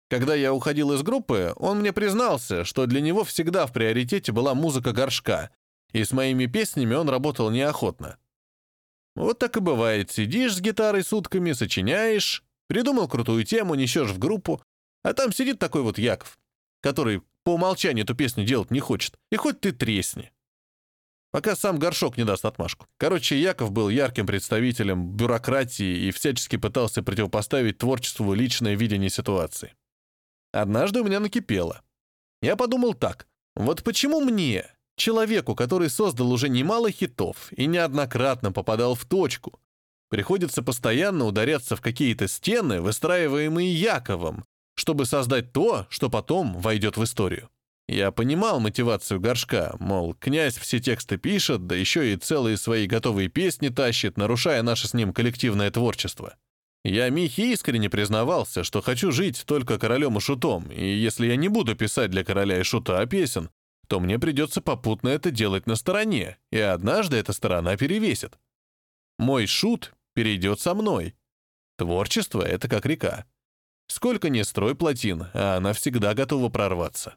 Когда я уходил из группы, он мне признался, что для него всегда в приоритете была музыка горшка, и с моими песнями он работал неохотно. Вот так и бывает. Сидишь с гитарой сутками, сочиняешь, придумал крутую тему, несешь в группу, а там сидит такой вот Яков, который по умолчанию эту песню делать не хочет. И хоть ты тресни. Пока сам горшок не даст отмашку. Короче, Яков был ярким представителем бюрократии и всячески пытался противопоставить творчеству личное видение ситуации. Однажды у меня накипело. Я подумал так. Вот почему мне, человеку, который создал уже немало хитов и неоднократно попадал в точку, приходится постоянно ударяться в какие-то стены, выстраиваемые Яковом, чтобы создать то, что потом войдет в историю. Я понимал мотивацию горшка, мол, князь все тексты пишет, да еще и целые свои готовые песни тащит, нарушая наше с ним коллективное творчество. Я Михе искренне признавался, что хочу жить только королем и шутом, и если я не буду писать для короля и шута песен, то мне придется попутно это делать на стороне, и однажды эта сторона перевесит. Мой шут перейдет со мной. Творчество — это как река. Сколько ни строй плотин, а она всегда готова прорваться.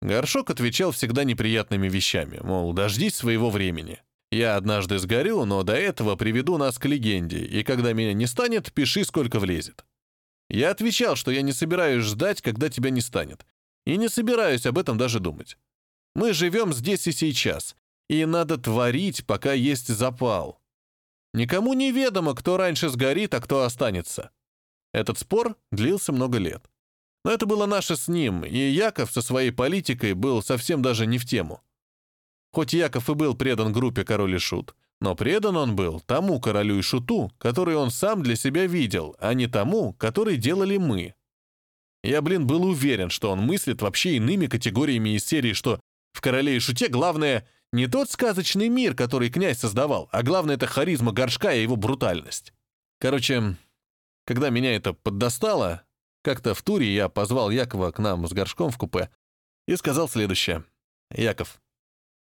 Горшок отвечал всегда неприятными вещами, мол, дождись своего времени. Я однажды сгорю, но до этого приведу нас к легенде, и когда меня не станет, пиши, сколько влезет. Я отвечал, что я не собираюсь ждать, когда тебя не станет. И не собираюсь об этом даже думать. Мы живем здесь и сейчас, и надо творить, пока есть запал. Никому не ведомо, кто раньше сгорит, а кто останется. Этот спор длился много лет. Но это было наше с ним, и Яков со своей политикой был совсем даже не в тему. Хоть Яков и был предан группе «Король и Шут», но предан он был тому королю и шуту, который он сам для себя видел, а не тому, который делали мы. Я, блин, был уверен, что он мыслит вообще иными категориями из серии, что в «Короле и шуте» главное не тот сказочный мир, который князь создавал, а главное — это харизма горшка и его брутальность. Короче, когда меня это поддостало, как-то в туре я позвал Якова к нам с горшком в купе и сказал следующее. «Яков,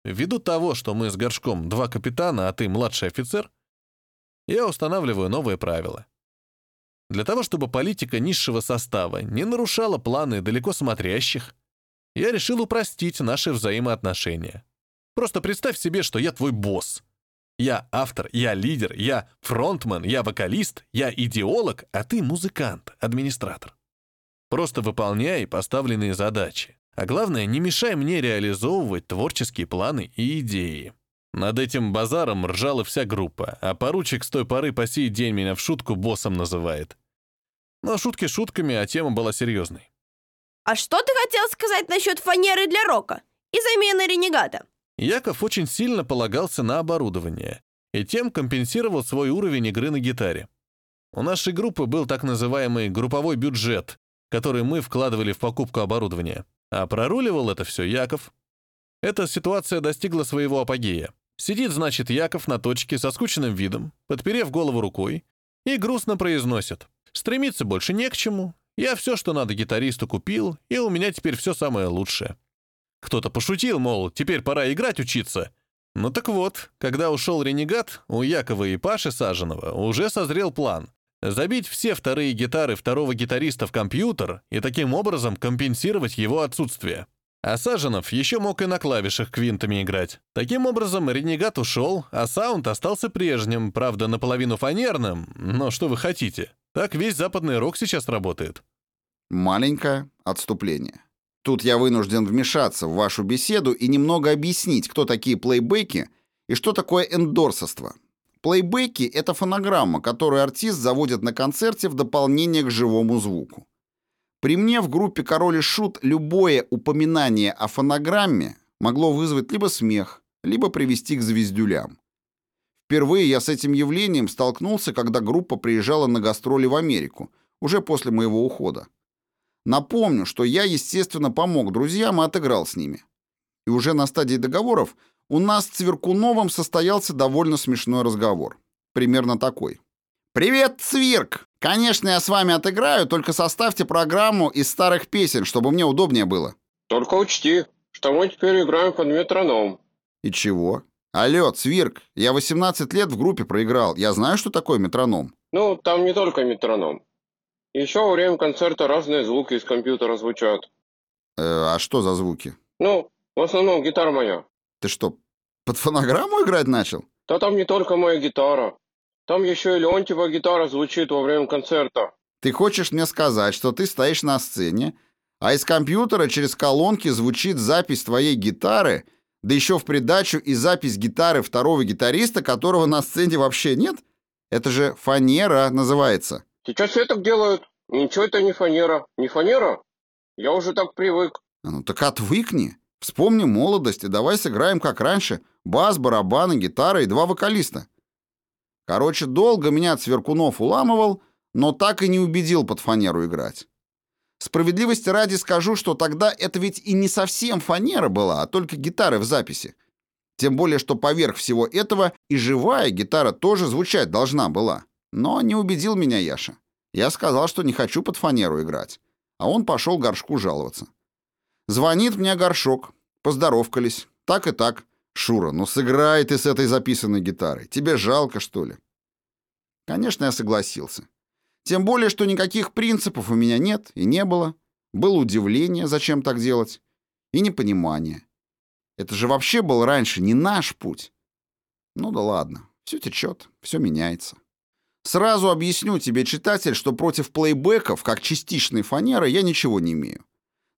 ввиду того, что мы с горшком два капитана, а ты младший офицер, я устанавливаю новые правила. Для того, чтобы политика низшего состава не нарушала планы далеко смотрящих, я решил упростить наши взаимоотношения. Просто представь себе, что я твой босс. Я автор, я лидер, я фронтмен, я вокалист, я идеолог, а ты музыкант, администратор. Просто выполняй поставленные задачи. А главное, не мешай мне реализовывать творческие планы и идеи. Над этим базаром ржала вся группа, а поручик с той поры по сей день меня в шутку боссом называет. Но шутки шутками, а тема была серьезной. А что ты хотел сказать насчет фанеры для рока и замены ренегата? Яков очень сильно полагался на оборудование и тем компенсировал свой уровень игры на гитаре. У нашей группы был так называемый групповой бюджет, который мы вкладывали в покупку оборудования. А проруливал это все Яков. Эта ситуация достигла своего апогея. Сидит, значит, Яков на точке со скучным видом, подперев голову рукой, и грустно произносит. Стремиться больше не к чему. Я все, что надо гитаристу, купил, и у меня теперь все самое лучшее. Кто-то пошутил, мол, теперь пора играть учиться. Ну так вот, когда ушел ренегат, у Якова и Паши Саженова уже созрел план забить все вторые гитары второго гитариста в компьютер и таким образом компенсировать его отсутствие. А Саженов еще мог и на клавишах квинтами играть. Таким образом, ренегат ушел, а саунд остался прежним, правда, наполовину фанерным, но что вы хотите? Так весь западный рок сейчас работает. Маленькое отступление. Тут я вынужден вмешаться в вашу беседу и немного объяснить, кто такие плейбеки и что такое эндорсоство. Плейбеки — это фонограмма, которую артист заводит на концерте в дополнение к живому звуку. При мне в группе «Король и Шут» любое упоминание о фонограмме могло вызвать либо смех, либо привести к звездюлям. Впервые я с этим явлением столкнулся, когда группа приезжала на гастроли в Америку, уже после моего ухода. Напомню, что я, естественно, помог друзьям и отыграл с ними. И уже на стадии договоров у нас с Цверкуновым состоялся довольно смешной разговор. Примерно такой. «Привет, Цвирк! Конечно, я с вами отыграю, только составьте программу из старых песен, чтобы мне удобнее было». Только учти, что мы теперь играем под метроном. «И чего?» «Алло, Цвирк, я 18 лет в группе проиграл. Я знаю, что такое метроном». Ну, там не только метроном. Еще во время концерта разные звуки из компьютера звучат. Э, а что за звуки? Ну, в основном гитара моя. Ты что, под фонограмму играть начал? Да там не только моя гитара. Там еще и Леонтьева гитара звучит во время концерта. Ты хочешь мне сказать, что ты стоишь на сцене, а из компьютера через колонки звучит запись твоей гитары, да еще в придачу и запись гитары второго гитариста, которого на сцене вообще нет? Это же фанера называется. Сейчас все так делают. Ничего это не фанера. Не фанера? Я уже так привык. Ну так отвыкни. Вспомни молодость и давай сыграем как раньше. Бас, барабаны, гитара и два вокалиста. Короче, долго меня Цверкунов уламывал, но так и не убедил под фанеру играть. Справедливости ради скажу, что тогда это ведь и не совсем фанера была, а только гитары в записи. Тем более, что поверх всего этого и живая гитара тоже звучать должна была. Но не убедил меня Яша. Я сказал, что не хочу под фанеру играть. А он пошел горшку жаловаться. Звонит мне горшок. Поздоровкались. Так и так. Шура, ну сыграй ты с этой записанной гитарой. Тебе жалко, что ли? Конечно, я согласился. Тем более, что никаких принципов у меня нет и не было. Было удивление, зачем так делать, и непонимание. Это же вообще был раньше не наш путь. Ну да ладно, все течет, все меняется. Сразу объясню тебе, читатель, что против плейбеков, как частичной фанеры, я ничего не имею.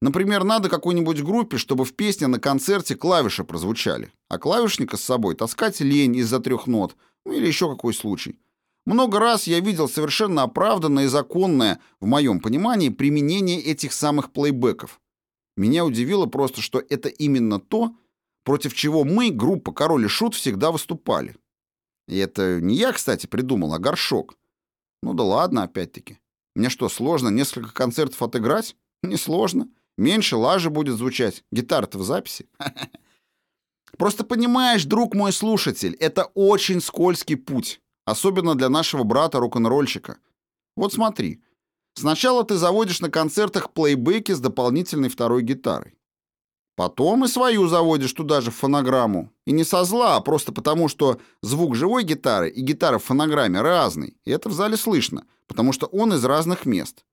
Например, надо какой-нибудь группе, чтобы в песне на концерте клавиши прозвучали, а клавишника с собой таскать лень из-за трех нот, ну или еще какой случай. Много раз я видел совершенно оправданное и законное, в моем понимании, применение этих самых плейбеков. Меня удивило просто, что это именно то, против чего мы, группа «Король и Шут», всегда выступали. И это не я, кстати, придумал, а горшок. Ну да ладно, опять-таки. Мне что, сложно несколько концертов отыграть? Несложно. Меньше лажи будет звучать. Гитара-то в записи. (laughs) Просто понимаешь, друг мой слушатель, это очень скользкий путь. Особенно для нашего брата рок-н-ролльщика. Вот смотри. Сначала ты заводишь на концертах плейбеки с дополнительной второй гитарой. Потом и свою заводишь туда же в фонограмму. И не со зла, а просто потому, что звук живой гитары и гитара в фонограмме разный. И это в зале слышно, потому что он из разных мест.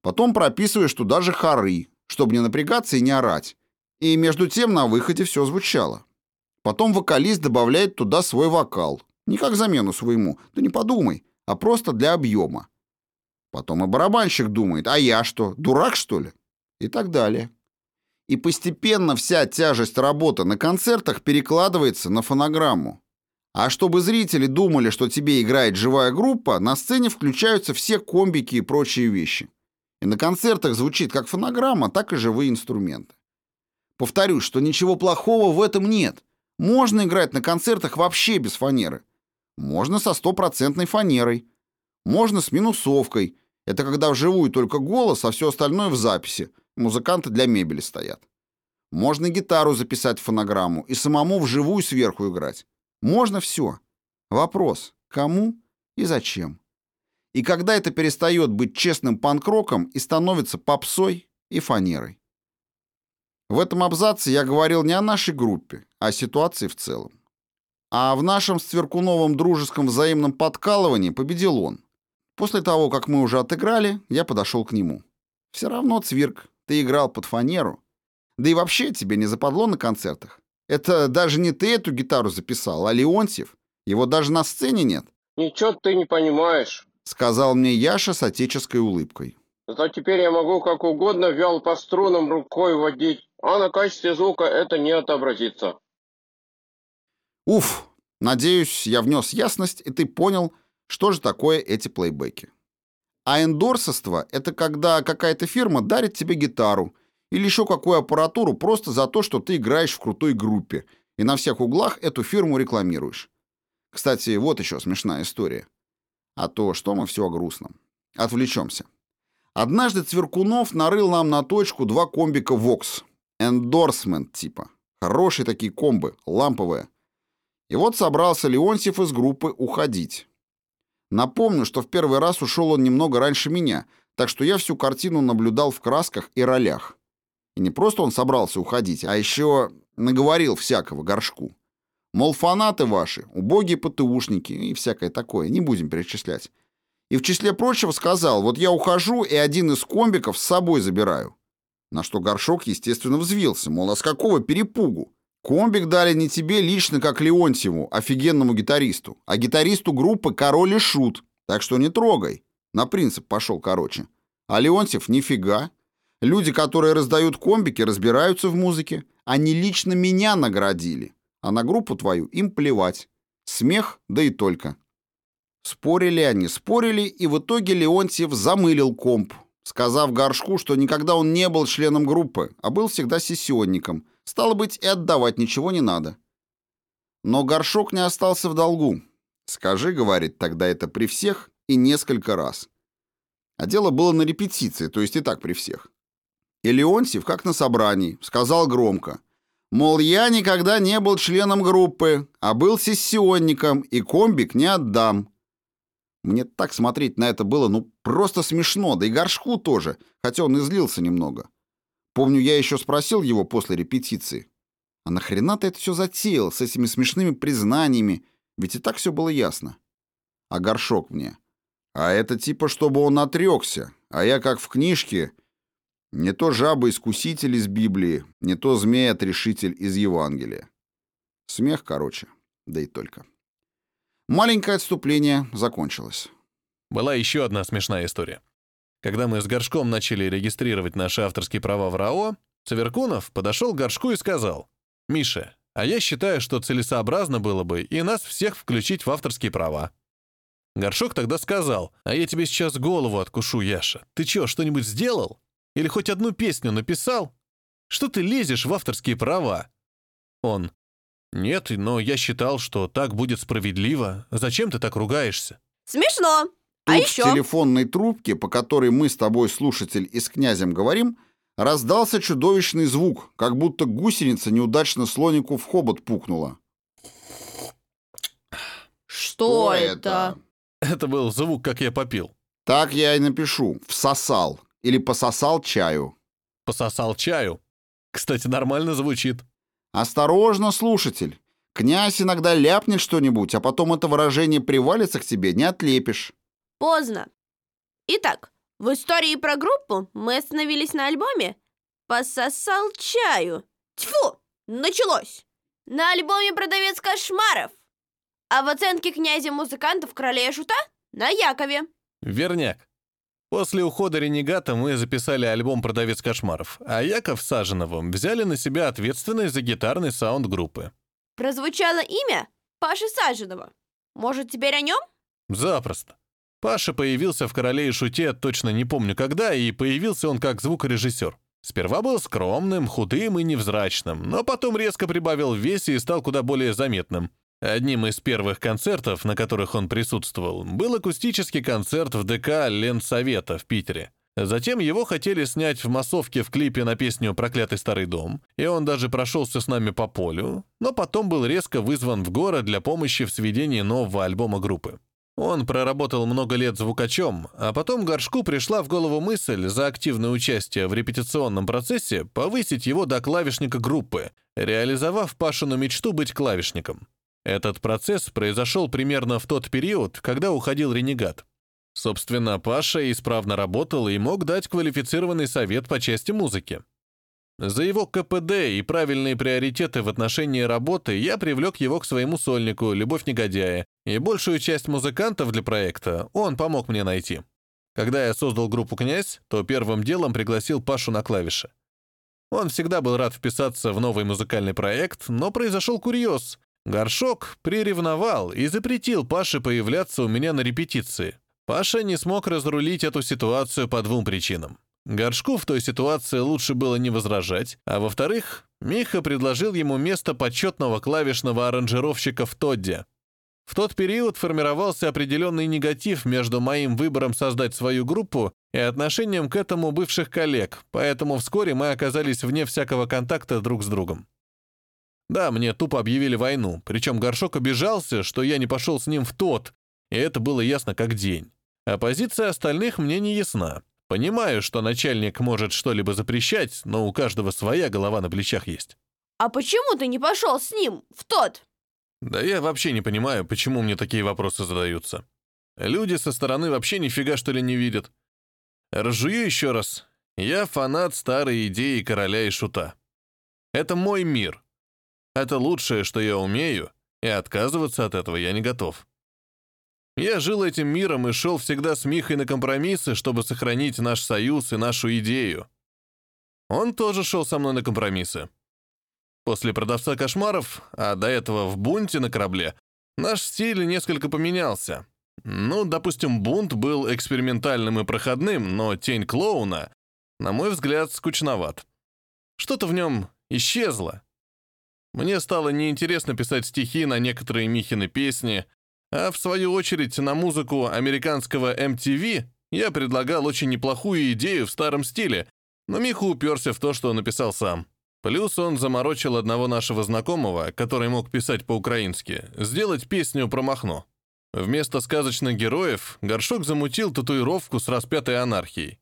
Потом прописываешь туда же хоры, чтобы не напрягаться и не орать. И между тем на выходе все звучало. Потом вокалист добавляет туда свой вокал, не как замену своему, да не подумай, а просто для объема. Потом и барабанщик думает, а я что, дурак что ли? И так далее. И постепенно вся тяжесть работы на концертах перекладывается на фонограмму. А чтобы зрители думали, что тебе играет живая группа, на сцене включаются все комбики и прочие вещи. И на концертах звучит как фонограмма, так и живые инструменты. Повторюсь, что ничего плохого в этом нет. Можно играть на концертах вообще без фанеры. Можно со стопроцентной фанерой. Можно с минусовкой. Это когда вживую только голос, а все остальное в записи. Музыканты для мебели стоят. Можно гитару записать в фонограмму и самому вживую сверху играть. Можно все. Вопрос, кому и зачем? И когда это перестает быть честным панк-роком и становится попсой и фанерой? В этом абзаце я говорил не о нашей группе, а о ситуации в целом. А в нашем с Цверкуновым дружеском взаимном подкалывании победил он. После того, как мы уже отыграли, я подошел к нему. Все равно, Цвирк, ты играл под фанеру. Да и вообще тебе не западло на концертах. Это даже не ты эту гитару записал, а Леонтьев. Его даже на сцене нет. Ничего ты не понимаешь. сказал мне Яша с отеческой улыбкой. Зато теперь я могу как угодно вял по струнам рукой водить, а на качестве звука это не отобразится. Уф, надеюсь, я внес ясность, и ты понял, что же такое эти плейбеки. А эндорсоство — это когда какая-то фирма дарит тебе гитару или еще какую аппаратуру просто за то, что ты играешь в крутой группе, и на всех углах эту фирму рекламируешь. Кстати, вот еще смешная история. А то что мы все о грустном. Отвлечемся. Однажды Цверкунов нарыл нам на точку два комбика Vox. Эндорсмент типа. Хорошие такие комбы, ламповые. И вот собрался Леонтьев из группы уходить. Напомню, что в первый раз ушел он немного раньше меня, так что я всю картину наблюдал в красках и ролях. И не просто он собрался уходить, а еще наговорил всякого горшку. Мол, фанаты ваши, убогие ПТУшники и всякое такое, не будем перечислять. И в числе прочего сказал, вот я ухожу и один из комбиков с собой забираю. На что горшок, естественно, взвился, мол, а с какого перепугу? Комбик дали не тебе лично, как Леонтьеву, офигенному гитаристу, а гитаристу группы «Король и Шут». Так что не трогай. На принцип пошел короче. А Леонтьев нифига. Люди, которые раздают комбики, разбираются в музыке. Они лично меня наградили. А на группу твою им плевать. Смех, да и только. Спорили они, спорили, и в итоге Леонтьев замылил комп, сказав Горшку, что никогда он не был членом группы, а был всегда сессионником – Стало быть, и отдавать ничего не надо. Но горшок не остался в долгу. Скажи, говорит, тогда это при всех и несколько раз. А дело было на репетиции, то есть и так при всех. И Леонтьев, как на собрании, сказал громко, мол, я никогда не был членом группы, а был сессионником, и комбик не отдам. Мне так смотреть на это было, ну, просто смешно, да и горшку тоже, хотя он излился немного. Помню, я еще спросил его после репетиции, а нахрена ты это все затеял с этими смешными признаниями, ведь и так все было ясно. А горшок мне. А это типа, чтобы он отрекся, а я как в книжке, не то жаба-искуситель из Библии, не то змея-отрешитель из Евангелия. Смех, короче, да и только. Маленькое отступление закончилось. Была еще одна смешная история. Когда мы с Горшком начали регистрировать наши авторские права в РАО, Цаверкунов подошел к Горшку и сказал, «Миша, а я считаю, что целесообразно было бы и нас всех включить в авторские права». Горшок тогда сказал, «А я тебе сейчас голову откушу, Яша. Ты чё, что-нибудь сделал? Или хоть одну песню написал? Что ты лезешь в авторские права?» Он, «Нет, но я считал, что так будет справедливо. Зачем ты так ругаешься?» Смешно. Тут А в еще? телефонной трубке, по которой мы с тобой, слушатель, и с князем говорим, раздался чудовищный звук, как будто гусеница неудачно слонику в хобот пукнула. Что это? Это был звук, как я попил. Так я и напишу. Всосал. Или пососал чаю. Пососал чаю. Кстати, нормально звучит. Осторожно, слушатель. Князь иногда ляпнет что-нибудь, а потом это выражение привалится к тебе, не отлепишь. Поздно. Итак, в истории про группу мы остановились на альбоме «Пососал чаю». Тьфу! Началось! На альбоме «Продавец кошмаров». А в оценке князя музыкантов короля и шута на Якове. Верняк. После ухода Ренегата мы записали альбом «Продавец кошмаров», а Яков с Саженовым взяли на себя ответственность за гитарный саунд группы. Прозвучало имя Паши Саженова. Может, теперь о нем? Запросто. Паша появился в «Короле и шуте» точно не помню когда, и появился он как звукорежиссер. Сперва был скромным, худым и невзрачным, но потом резко прибавил в весе и стал куда более заметным. Одним из первых концертов, на которых он присутствовал, был акустический концерт в ДК Ленсовета в Питере. Затем его хотели снять в массовке в клипе на песню «Проклятый старый дом», и он даже прошелся с нами по полю, но потом был резко вызван в город для помощи в сведении нового альбома группы. Он проработал много лет звукачом, а потом Горшку пришла в голову мысль за активное участие в репетиционном процессе повысить его до клавишника группы, реализовав Пашину мечту быть клавишником. Этот процесс произошел примерно в тот период, когда уходил Ренегат. Собственно, Паша исправно работал и мог дать квалифицированный совет по части музыки. За его КПД и правильные приоритеты в отношении работы я привлек его к своему сольнику «Любовь негодяя», и большую часть музыкантов для проекта он помог мне найти. Когда я создал группу «Князь», то первым делом пригласил Пашу на клавиши. Он всегда был рад вписаться в новый музыкальный проект, но произошел курьез. Горшок приревновал и запретил Паше появляться у меня на репетиции. Паша не смог разрулить эту ситуацию по двум причинам. Горшку в той ситуации лучше было не возражать, а во-вторых, Миха предложил ему место почетного клавишного аранжировщика в Тодде. В тот период формировался определенный негатив между моим выбором создать свою группу и отношением к этому бывших коллег, поэтому вскоре мы оказались вне всякого контакта друг с другом. Да, мне тупо объявили войну, причем Горшок обижался, что я не пошел с ним в тот, и это было ясно как день. А позиция остальных мне не ясна. Понимаю, что начальник может что-либо запрещать, но у каждого своя голова на плечах есть. А почему ты не пошел с ним в тот? Да я вообще не понимаю, почему мне такие вопросы задаются. Люди со стороны вообще нифига что ли не видят. Разжую еще раз. Я фанат старой идеи короля и шута. Это мой мир. Это лучшее, что я умею, и отказываться от этого я не готов. Я жил этим миром и шел всегда с Михой на компромиссы, чтобы сохранить наш союз и нашу идею. Он тоже шел со мной на компромиссы. После «Продавца кошмаров», а до этого в «Бунте» на корабле, наш стиль несколько поменялся. Ну, допустим, «Бунт» был экспериментальным и проходным, но «Тень клоуна», на мой взгляд, скучноват. Что-то в нем исчезло. Мне стало неинтересно писать стихи на некоторые Михины песни, а в свою очередь на музыку американского MTV я предлагал очень неплохую идею в старом стиле, но Миха уперся в то, что написал сам. Плюс он заморочил одного нашего знакомого, который мог писать по-украински, сделать песню про Махно. Вместо сказочных героев Горшок замутил татуировку с распятой анархией.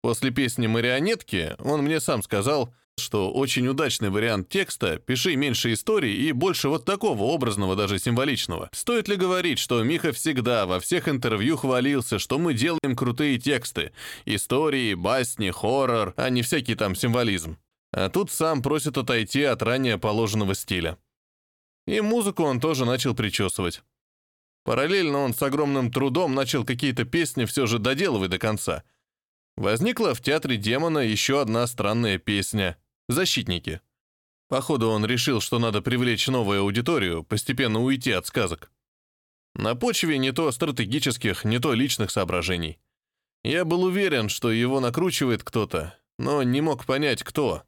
После песни «Марионетки» он мне сам сказал, что очень удачный вариант текста «Пиши меньше историй и больше вот такого образного, даже символичного». Стоит ли говорить, что Миха всегда во всех интервью хвалился, что мы делаем крутые тексты, истории, басни, хоррор, а не всякий там символизм. А тут сам просит отойти от ранее положенного стиля. И музыку он тоже начал причесывать. Параллельно он с огромным трудом начал какие-то песни все же доделывать до конца. Возникла в театре демона еще одна странная песня «Защитники». Походу, он решил, что надо привлечь новую аудиторию, постепенно уйти от сказок. На почве не то стратегических, не то личных соображений. Я был уверен, что его накручивает кто-то, но не мог понять, кто.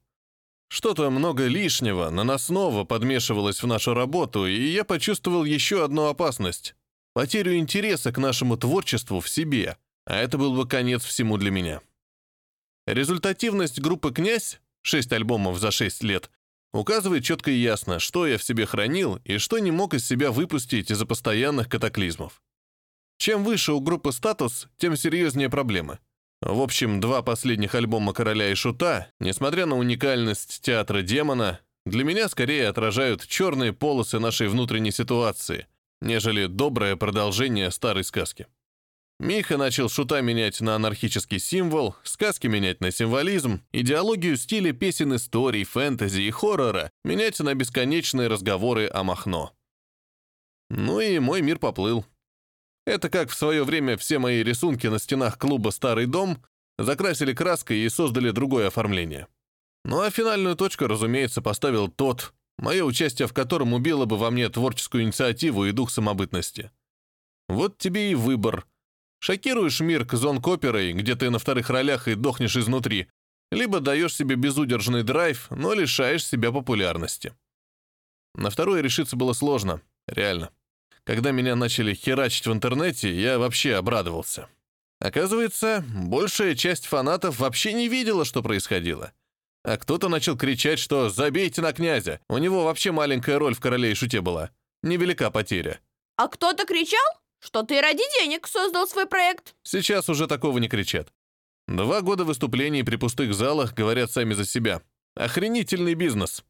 Что-то много лишнего, наносного подмешивалось в нашу работу, и я почувствовал еще одну опасность — потерю интереса к нашему творчеству в себе, а это был бы конец всему для меня. Результативность группы «Князь» — шесть альбомов за шесть лет — указывает четко и ясно, что я в себе хранил и что не мог из себя выпустить из-за постоянных катаклизмов. Чем выше у группы статус, тем серьезнее проблемы — в общем, два последних альбома «Короля и Шута», несмотря на уникальность театра демона, для меня скорее отражают черные полосы нашей внутренней ситуации, нежели доброе продолжение старой сказки. Миха начал шута менять на анархический символ, сказки менять на символизм, идеологию стиля песен историй, фэнтези и хоррора менять на бесконечные разговоры о Махно. Ну и мой мир поплыл. Это как в свое время все мои рисунки на стенах клуба «Старый дом» закрасили краской и создали другое оформление. Ну а финальную точку, разумеется, поставил тот, мое участие в котором убило бы во мне творческую инициативу и дух самобытности. Вот тебе и выбор. Шокируешь мир к зон-коперой, где ты на вторых ролях и дохнешь изнутри, либо даешь себе безудержный драйв, но лишаешь себя популярности. На второе решиться было сложно, реально. Когда меня начали херачить в интернете, я вообще обрадовался. Оказывается, большая часть фанатов вообще не видела, что происходило. А кто-то начал кричать, что «забейте на князя», у него вообще маленькая роль в «Короле и шуте» была. Невелика потеря. А кто-то кричал, что ты ради денег создал свой проект? Сейчас уже такого не кричат. Два года выступлений при пустых залах говорят сами за себя. Охренительный бизнес.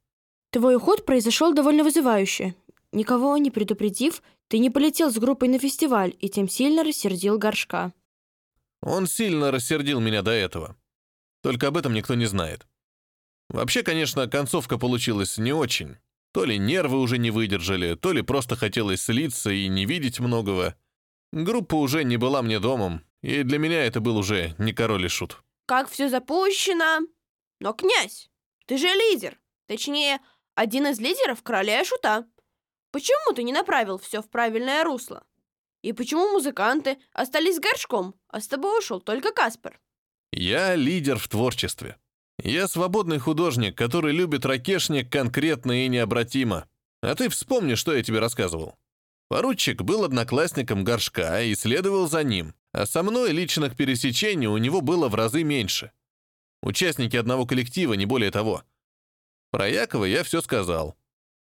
Твой уход произошел довольно вызывающе. Никого не предупредив, ты не полетел с группой на фестиваль и тем сильно рассердил Горшка. Он сильно рассердил меня до этого. Только об этом никто не знает. Вообще, конечно, концовка получилась не очень. То ли нервы уже не выдержали, то ли просто хотелось слиться и не видеть многого. Группа уже не была мне домом, и для меня это был уже не король и шут. Как все запущено. Но, князь, ты же лидер. Точнее, один из лидеров короля и шута. Почему ты не направил все в правильное русло? И почему музыканты остались горшком, а с тобой ушел только Каспар? Я лидер в творчестве. Я свободный художник, который любит ракешник конкретно и необратимо. А ты вспомни, что я тебе рассказывал. Поручик был одноклассником горшка и следовал за ним, а со мной личных пересечений у него было в разы меньше. Участники одного коллектива, не более того. Про Якова я все сказал.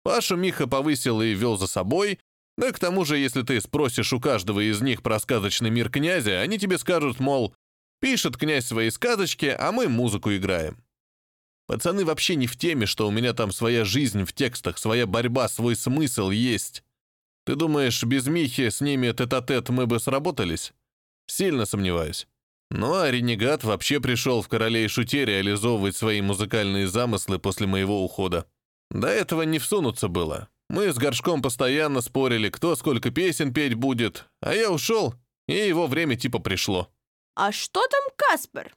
Пашу Миха повысил и вел за собой, да к тому же, если ты спросишь у каждого из них про сказочный мир князя, они тебе скажут, мол, пишет князь свои сказочки, а мы музыку играем. Пацаны вообще не в теме, что у меня там своя жизнь в текстах, своя борьба, свой смысл есть. Ты думаешь, без Михи с ними тет-а-тет мы бы сработались? Сильно сомневаюсь. Ну а Ренегат вообще пришел в Королей Шуте реализовывать свои музыкальные замыслы после моего ухода. До этого не всунуться было. Мы с Горшком постоянно спорили, кто сколько песен петь будет, а я ушел, и его время типа пришло. А что там Каспар?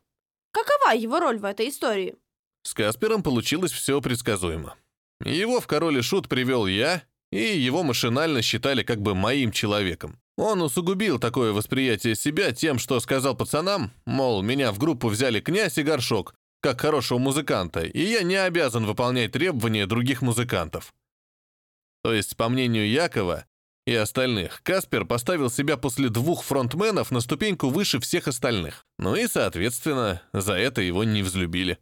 Какова его роль в этой истории? С Каспером получилось все предсказуемо. Его в Короле Шут привел я, и его машинально считали как бы моим человеком. Он усугубил такое восприятие себя тем, что сказал пацанам, мол, меня в группу взяли князь и горшок, как хорошего музыканта, и я не обязан выполнять требования других музыкантов. То есть, по мнению Якова и остальных, Каспер поставил себя после двух фронтменов на ступеньку выше всех остальных. Ну и, соответственно, за это его не взлюбили.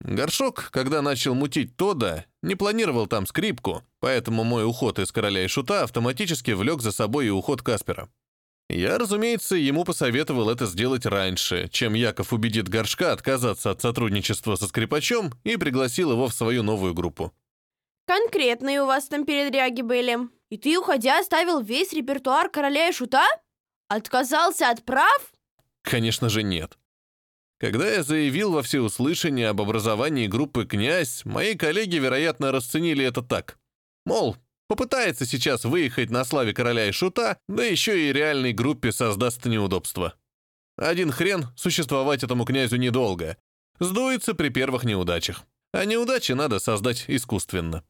Горшок, когда начал мутить Тода, не планировал там скрипку, поэтому мой уход из «Короля и Шута» автоматически влек за собой и уход Каспера. Я, разумеется, ему посоветовал это сделать раньше, чем Яков убедит Горшка отказаться от сотрудничества со скрипачом и пригласил его в свою новую группу. Конкретные у вас там передряги были. И ты, уходя, оставил весь репертуар «Короля и Шута»? Отказался от прав? Конечно же, нет. Когда я заявил во всеуслышание об образовании группы «Князь», мои коллеги, вероятно, расценили это так. Мол, попытается сейчас выехать на славе короля и шута, да еще и реальной группе создаст неудобства. Один хрен, существовать этому князю недолго. Сдуется при первых неудачах. А неудачи надо создать искусственно.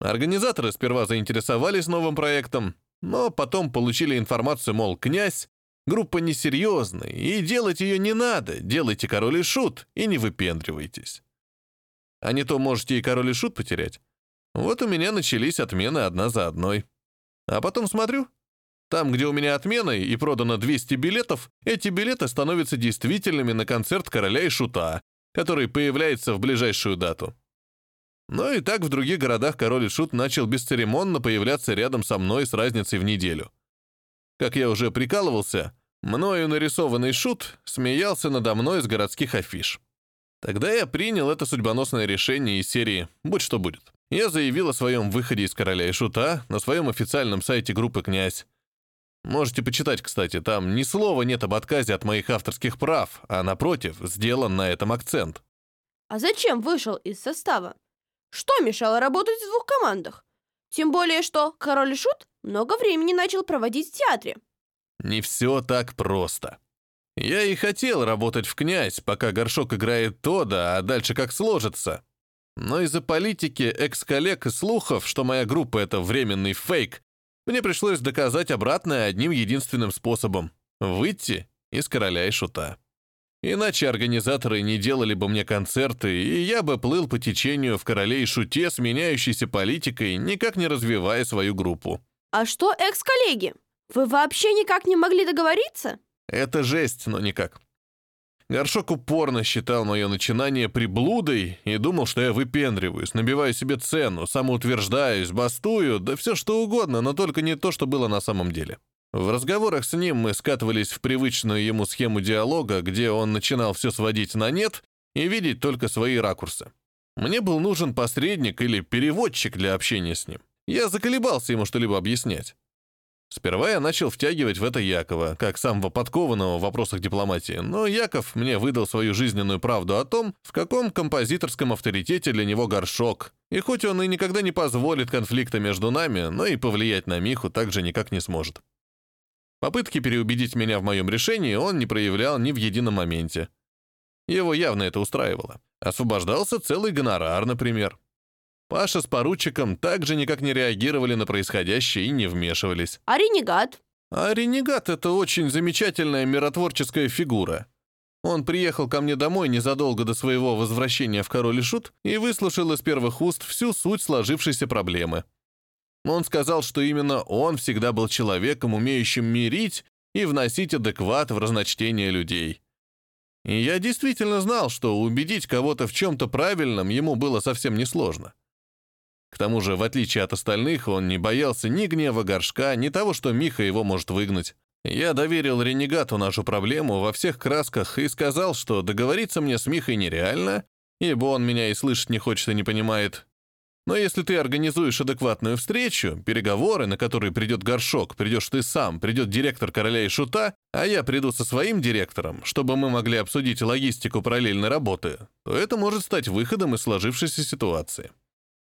Организаторы сперва заинтересовались новым проектом, но потом получили информацию, мол, князь Группа несерьезная, и делать ее не надо. Делайте король и шут, и не выпендривайтесь. А не то можете и король и шут потерять. Вот у меня начались отмены одна за одной. А потом смотрю, там, где у меня отмена и продано 200 билетов, эти билеты становятся действительными на концерт короля и шута, который появляется в ближайшую дату. Ну и так в других городах король и шут начал бесцеремонно появляться рядом со мной с разницей в неделю. Как я уже прикалывался, мною нарисованный шут смеялся надо мной с городских афиш. Тогда я принял это судьбоносное решение из серии «Будь что будет». Я заявил о своем выходе из «Короля и Шута» на своем официальном сайте группы «Князь». Можете почитать, кстати, там ни слова нет об отказе от моих авторских прав, а напротив, сделан на этом акцент. А зачем вышел из состава? Что мешало работать в двух командах? Тем более, что Король Шут много времени начал проводить в театре. Не все так просто. Я и хотел работать в «Князь», пока Горшок играет Тода, а дальше как сложится. Но из-за политики, экс-коллег и слухов, что моя группа — это временный фейк, мне пришлось доказать обратное одним единственным способом — выйти из «Короля и Шута». Иначе организаторы не делали бы мне концерты, и я бы плыл по течению в «Короле и Шуте» с меняющейся политикой, никак не развивая свою группу. А что экс-коллеги? Вы вообще никак не могли договориться? Это жесть, но никак. Горшок упорно считал мое начинание приблудой и думал, что я выпендриваюсь, набиваю себе цену, самоутверждаюсь, бастую, да все что угодно, но только не то, что было на самом деле. В разговорах с ним мы скатывались в привычную ему схему диалога, где он начинал все сводить на «нет» и видеть только свои ракурсы. Мне был нужен посредник или переводчик для общения с ним. Я заколебался ему что-либо объяснять. Сперва я начал втягивать в это Якова, как самого подкованного в вопросах дипломатии, но Яков мне выдал свою жизненную правду о том, в каком композиторском авторитете для него горшок, и хоть он и никогда не позволит конфликта между нами, но и повлиять на Миху также никак не сможет. Попытки переубедить меня в моем решении он не проявлял ни в едином моменте. Его явно это устраивало. Освобождался целый гонорар, например. Паша с поручиком также никак не реагировали на происходящее и не вмешивались. А ренегат? А ренегат — это очень замечательная миротворческая фигура. Он приехал ко мне домой незадолго до своего возвращения в Король и Шут и выслушал из первых уст всю суть сложившейся проблемы. Он сказал, что именно он всегда был человеком, умеющим мирить и вносить адекват в разночтение людей. И я действительно знал, что убедить кого-то в чем-то правильном ему было совсем несложно. К тому же, в отличие от остальных, он не боялся ни гнева горшка, ни того, что Миха его может выгнать. Я доверил ренегату нашу проблему во всех красках и сказал, что договориться мне с Михой нереально, ибо он меня и слышать не хочет и не понимает. Но если ты организуешь адекватную встречу, переговоры, на которые придет горшок, придешь ты сам, придет директор короля и шута, а я приду со своим директором, чтобы мы могли обсудить логистику параллельной работы, то это может стать выходом из сложившейся ситуации.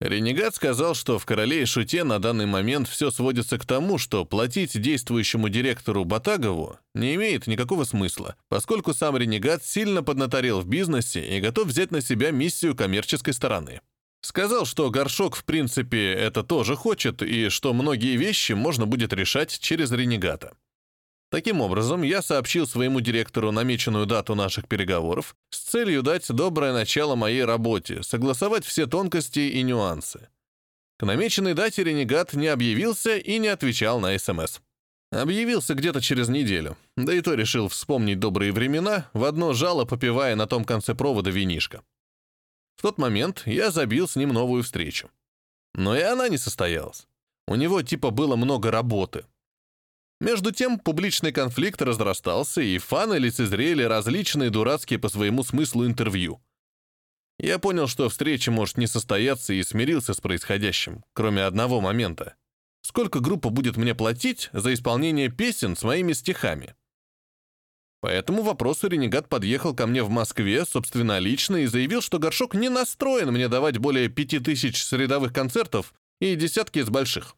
Ренегат сказал, что в «Короле и Шуте» на данный момент все сводится к тому, что платить действующему директору Батагову не имеет никакого смысла, поскольку сам Ренегат сильно поднаторел в бизнесе и готов взять на себя миссию коммерческой стороны. Сказал, что Горшок в принципе это тоже хочет, и что многие вещи можно будет решать через Ренегата. Таким образом, я сообщил своему директору намеченную дату наших переговоров с целью дать доброе начало моей работе, согласовать все тонкости и нюансы. К намеченной дате ренегат не объявился и не отвечал на СМС. Объявился где-то через неделю, да и то решил вспомнить добрые времена, в одно жало попивая на том конце провода винишко. В тот момент я забил с ним новую встречу. Но и она не состоялась. У него типа было много работы — между тем, публичный конфликт разрастался, и фаны лицезрели различные дурацкие по своему смыслу интервью. Я понял, что встреча может не состояться, и смирился с происходящим, кроме одного момента. Сколько группа будет мне платить за исполнение песен с моими стихами? По этому вопросу Ренегат подъехал ко мне в Москве собственнолично и заявил, что Горшок не настроен мне давать более пяти тысяч средовых концертов и десятки из больших.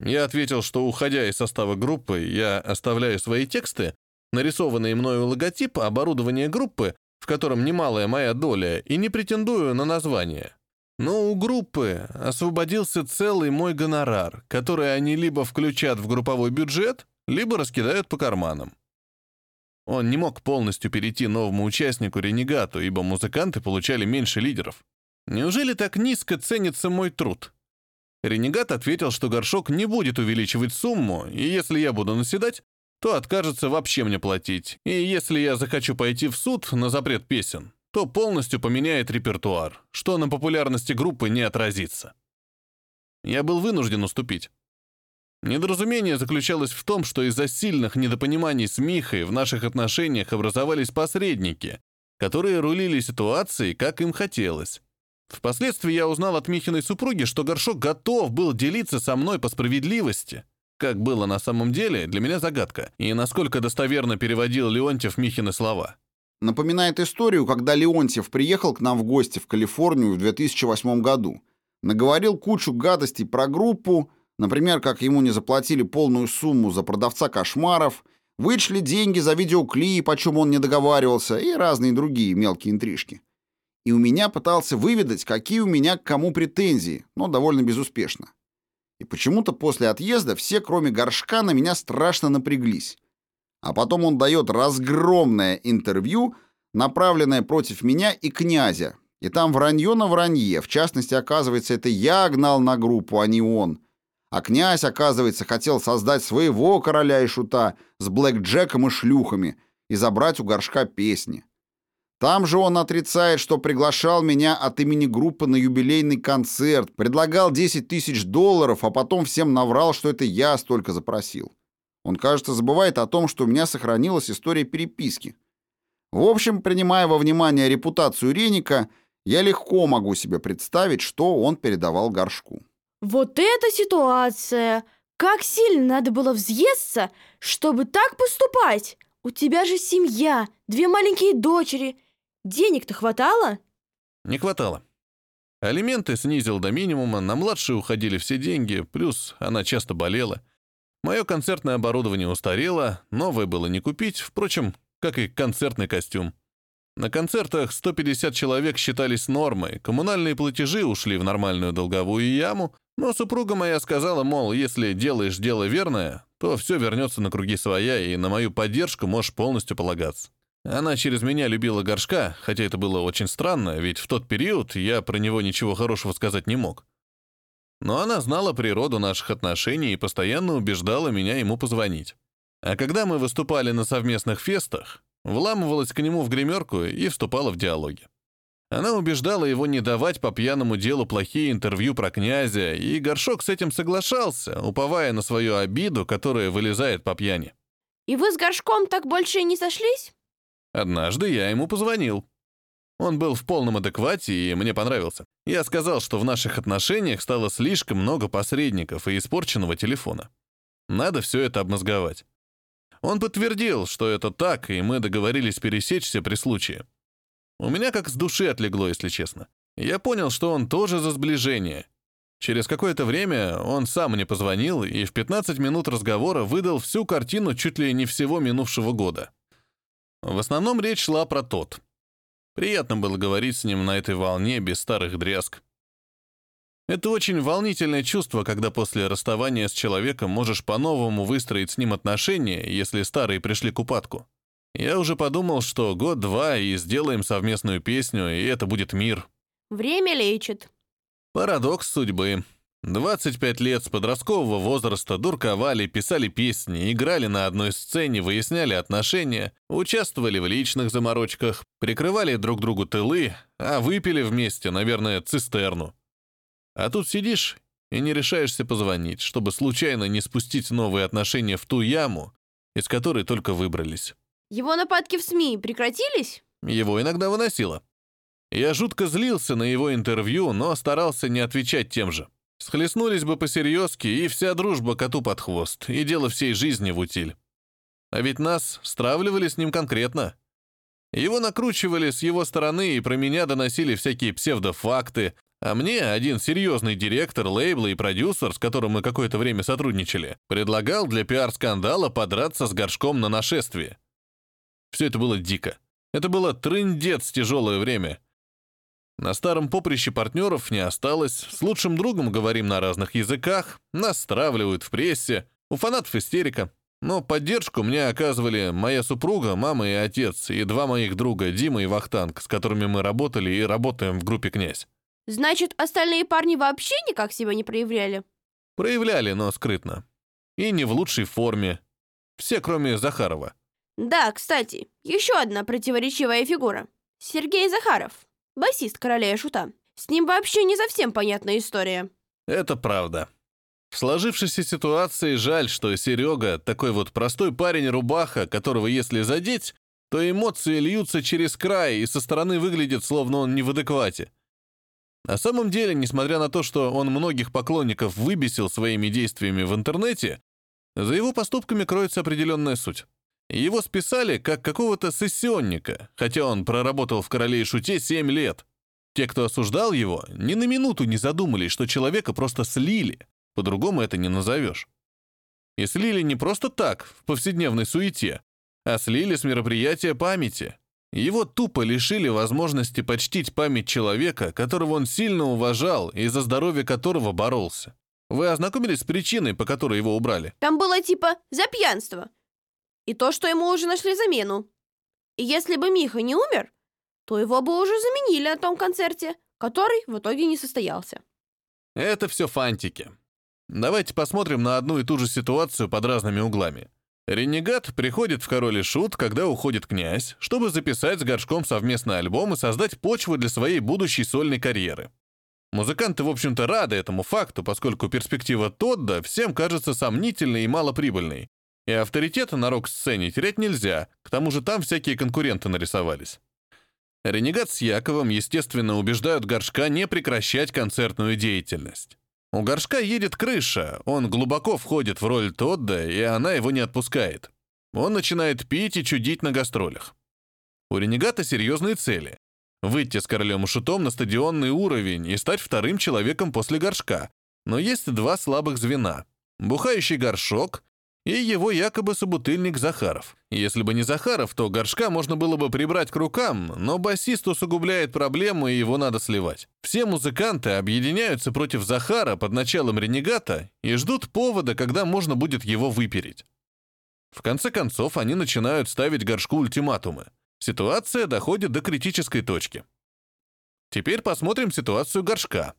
Я ответил, что, уходя из состава группы, я оставляю свои тексты, нарисованные мною логотип, оборудование группы, в котором немалая моя доля, и не претендую на название. Но у группы освободился целый мой гонорар, который они либо включат в групповой бюджет, либо раскидают по карманам. Он не мог полностью перейти новому участнику Ренегату, ибо музыканты получали меньше лидеров. Неужели так низко ценится мой труд? Ренегат ответил, что горшок не будет увеличивать сумму, и если я буду наседать, то откажется вообще мне платить. И если я захочу пойти в суд на запрет песен, то полностью поменяет репертуар, что на популярности группы не отразится. Я был вынужден уступить. Недоразумение заключалось в том, что из-за сильных недопониманий с Михой в наших отношениях образовались посредники, которые рулили ситуацией, как им хотелось. Впоследствии я узнал от Михиной супруги, что Горшок готов был делиться со мной по справедливости. Как было на самом деле, для меня загадка. И насколько достоверно переводил Леонтьев Михины слова. Напоминает историю, когда Леонтьев приехал к нам в гости в Калифорнию в 2008 году. Наговорил кучу гадостей про группу, например, как ему не заплатили полную сумму за продавца кошмаров, вычли деньги за видеоклип, о чем он не договаривался, и разные другие мелкие интрижки и у меня пытался выведать, какие у меня к кому претензии, но довольно безуспешно. И почему-то после отъезда все, кроме горшка, на меня страшно напряглись. А потом он дает разгромное интервью, направленное против меня и князя. И там вранье на вранье. В частности, оказывается, это я гнал на группу, а не он. А князь, оказывается, хотел создать своего короля и шута с Блэк Джеком и шлюхами и забрать у горшка песни. Там же он отрицает, что приглашал меня от имени группы на юбилейный концерт, предлагал 10 тысяч долларов, а потом всем наврал, что это я столько запросил. Он, кажется, забывает о том, что у меня сохранилась история переписки. В общем, принимая во внимание репутацию Реника, я легко могу себе представить, что он передавал горшку. Вот эта ситуация! Как сильно надо было взъесться, чтобы так поступать? У тебя же семья, две маленькие дочери. Денег-то хватало? Не хватало. Алименты снизил до минимума, на младшую уходили все деньги, плюс она часто болела. Мое концертное оборудование устарело, новое было не купить, впрочем, как и концертный костюм. На концертах 150 человек считались нормой, коммунальные платежи ушли в нормальную долговую яму, но супруга моя сказала, мол, если делаешь дело верное, то все вернется на круги своя, и на мою поддержку можешь полностью полагаться. Она через меня любила горшка, хотя это было очень странно, ведь в тот период я про него ничего хорошего сказать не мог. Но она знала природу наших отношений и постоянно убеждала меня ему позвонить. А когда мы выступали на совместных фестах, вламывалась к нему в гримерку и вступала в диалоги. Она убеждала его не давать по пьяному делу плохие интервью про князя, и Горшок с этим соглашался, уповая на свою обиду, которая вылезает по пьяни. И вы с Горшком так больше и не сошлись? Однажды я ему позвонил. Он был в полном адеквате и мне понравился. Я сказал, что в наших отношениях стало слишком много посредников и испорченного телефона. Надо все это обмозговать. Он подтвердил, что это так, и мы договорились пересечься при случае. У меня как с души отлегло, если честно. Я понял, что он тоже за сближение. Через какое-то время он сам мне позвонил и в 15 минут разговора выдал всю картину чуть ли не всего минувшего года. В основном речь шла про тот. Приятно было говорить с ним на этой волне без старых дрязг. Это очень волнительное чувство, когда после расставания с человеком можешь по-новому выстроить с ним отношения, если старые пришли к упадку. Я уже подумал, что год-два и сделаем совместную песню, и это будет мир. Время лечит. Парадокс судьбы. 25 лет с подросткового возраста дурковали, писали песни, играли на одной сцене, выясняли отношения, участвовали в личных заморочках, прикрывали друг другу тылы, а выпили вместе, наверное, цистерну. А тут сидишь и не решаешься позвонить, чтобы случайно не спустить новые отношения в ту яму, из которой только выбрались. Его нападки в СМИ прекратились? Его иногда выносило. Я жутко злился на его интервью, но старался не отвечать тем же. Схлестнулись бы посерьезки, и вся дружба коту под хвост, и дело всей жизни в утиль. А ведь нас стравливали с ним конкретно. Его накручивали с его стороны, и про меня доносили всякие псевдофакты, а мне один серьезный директор лейбла и продюсер, с которым мы какое-то время сотрудничали, предлагал для пиар-скандала подраться с горшком на нашествие. Все это было дико. Это было трындец тяжелое время. На старом поприще партнеров не осталось, с лучшим другом говорим на разных языках, нас стравливают в прессе, у фанатов истерика. Но поддержку мне оказывали моя супруга, мама и отец, и два моих друга, Дима и Вахтанг, с которыми мы работали и работаем в группе «Князь». Значит, остальные парни вообще никак себя не проявляли? Проявляли, но скрытно. И не в лучшей форме. Все, кроме Захарова. Да, кстати, еще одна противоречивая фигура. Сергей Захаров, басист «Короля и Шута». С ним вообще не совсем понятная история. Это правда. В сложившейся ситуации жаль, что Серега такой вот простой парень-рубаха, которого если задеть, то эмоции льются через край и со стороны выглядит, словно он не в адеквате. На самом деле, несмотря на то, что он многих поклонников выбесил своими действиями в интернете, за его поступками кроется определенная суть. Его списали как какого-то сессионника, хотя он проработал в «Короле и Шуте» 7 лет. Те, кто осуждал его, ни на минуту не задумались, что человека просто слили. По-другому это не назовешь. И слили не просто так, в повседневной суете, а слили с мероприятия памяти. Его тупо лишили возможности почтить память человека, которого он сильно уважал и за здоровье которого боролся. Вы ознакомились с причиной, по которой его убрали? Там было типа «за пьянство», и то, что ему уже нашли замену. И если бы Миха не умер, то его бы уже заменили на том концерте, который в итоге не состоялся. Это все фантики. Давайте посмотрим на одну и ту же ситуацию под разными углами. Ренегат приходит в «Король и Шут», когда уходит князь, чтобы записать с Горшком совместный альбом и создать почву для своей будущей сольной карьеры. Музыканты, в общем-то, рады этому факту, поскольку перспектива Тодда всем кажется сомнительной и малоприбыльной, и авторитета на рок-сцене терять нельзя, к тому же там всякие конкуренты нарисовались. Ренегат с Яковом, естественно, убеждают Горшка не прекращать концертную деятельность. У горшка едет крыша, он глубоко входит в роль Тодда, и она его не отпускает. Он начинает пить и чудить на гастролях. У ренегата серьезные цели. Выйти с королем и шутом на стадионный уровень и стать вторым человеком после горшка. Но есть два слабых звена. Бухающий горшок и его якобы собутыльник Захаров. Если бы не Захаров, то горшка можно было бы прибрать к рукам, но басист усугубляет проблему, и его надо сливать. Все музыканты объединяются против Захара под началом ренегата и ждут повода, когда можно будет его выпереть. В конце концов, они начинают ставить горшку ультиматумы. Ситуация доходит до критической точки. Теперь посмотрим ситуацию горшка.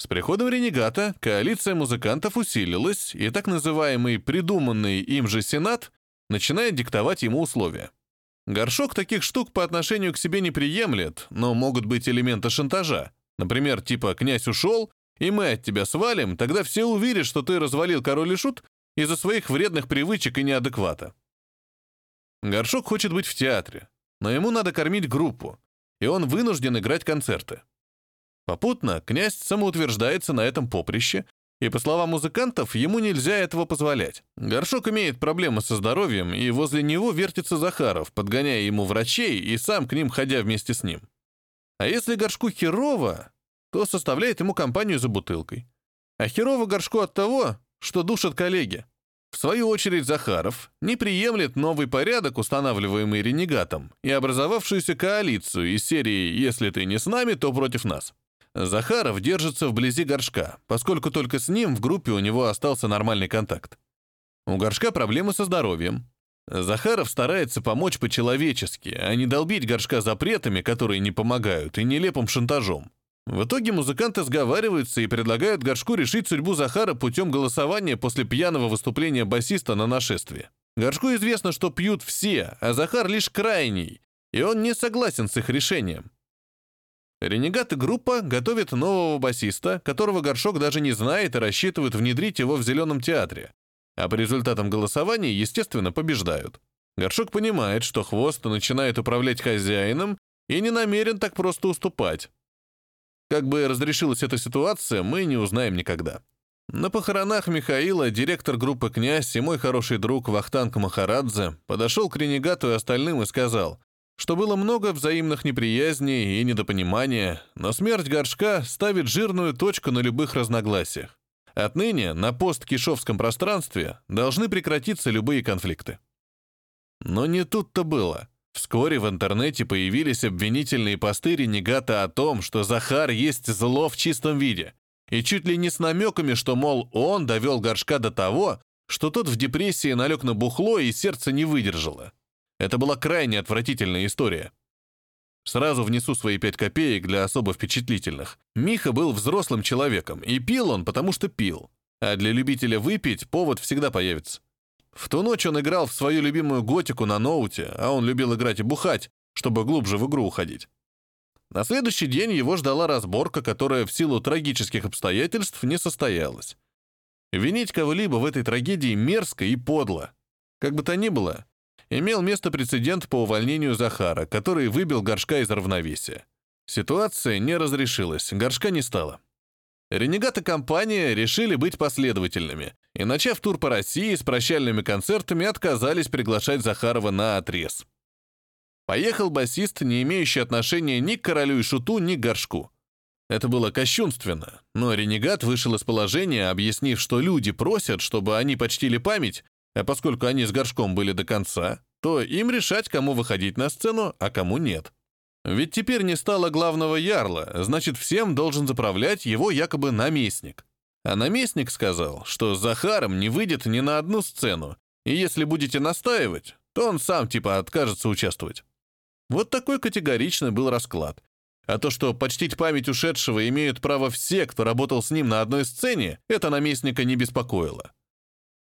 С приходом ренегата коалиция музыкантов усилилась, и так называемый придуманный им же Сенат начинает диктовать ему условия. Горшок таких штук по отношению к себе не приемлет, но могут быть элементы шантажа. Например, типа «князь ушел, и мы от тебя свалим, тогда все уверят, что ты развалил король и шут из-за своих вредных привычек и неадеквата». Горшок хочет быть в театре, но ему надо кормить группу, и он вынужден играть концерты. Попутно князь самоутверждается на этом поприще, и, по словам музыкантов, ему нельзя этого позволять. Горшок имеет проблемы со здоровьем, и возле него вертится Захаров, подгоняя ему врачей и сам к ним ходя вместе с ним. А если горшку херово, то составляет ему компанию за бутылкой. А херово горшку от того, что душат коллеги. В свою очередь Захаров не приемлет новый порядок, устанавливаемый ренегатом, и образовавшуюся коалицию из серии «Если ты не с нами, то против нас». Захаров держится вблизи горшка, поскольку только с ним в группе у него остался нормальный контакт. У горшка проблемы со здоровьем. Захаров старается помочь по-человечески, а не долбить горшка запретами, которые не помогают, и нелепым шантажом. В итоге музыканты сговариваются и предлагают Горшку решить судьбу Захара путем голосования после пьяного выступления басиста на нашествие. Горшку известно, что пьют все, а Захар лишь крайний, и он не согласен с их решением. Ренегат и группа готовят нового басиста, которого Горшок даже не знает и рассчитывают внедрить его в Зеленом театре. А по результатам голосования, естественно, побеждают. Горшок понимает, что Хвост начинает управлять хозяином и не намерен так просто уступать. Как бы разрешилась эта ситуация, мы не узнаем никогда. На похоронах Михаила директор группы «Князь» и мой хороший друг Вахтанг Махарадзе подошел к ренегату и остальным и сказал, что было много взаимных неприязней и недопонимания, но смерть горшка ставит жирную точку на любых разногласиях. Отныне на посткишовском пространстве должны прекратиться любые конфликты. Но не тут-то было. Вскоре в интернете появились обвинительные посты ренегата о том, что Захар есть зло в чистом виде, и чуть ли не с намеками, что, мол, он довел горшка до того, что тот в депрессии налег на бухло и сердце не выдержало. Это была крайне отвратительная история. Сразу внесу свои пять копеек для особо впечатлительных. Миха был взрослым человеком, и пил он, потому что пил. А для любителя выпить повод всегда появится. В ту ночь он играл в свою любимую готику на ноуте, а он любил играть и бухать, чтобы глубже в игру уходить. На следующий день его ждала разборка, которая в силу трагических обстоятельств не состоялась. Винить кого-либо в этой трагедии мерзко и подло. Как бы то ни было, имел место прецедент по увольнению Захара, который выбил горшка из равновесия. Ситуация не разрешилась, горшка не стало. Ренегат и компания решили быть последовательными, и, начав тур по России с прощальными концертами, отказались приглашать Захарова на отрез. Поехал басист, не имеющий отношения ни к королю и шуту, ни к горшку. Это было кощунственно, но ренегат вышел из положения, объяснив, что люди просят, чтобы они почтили память, а поскольку они с горшком были до конца, то им решать, кому выходить на сцену, а кому нет. Ведь теперь не стало главного ярла, значит, всем должен заправлять его якобы наместник. А наместник сказал, что с Захаром не выйдет ни на одну сцену, и если будете настаивать, то он сам типа откажется участвовать. Вот такой категоричный был расклад. А то, что почтить память ушедшего имеют право все, кто работал с ним на одной сцене, это наместника не беспокоило.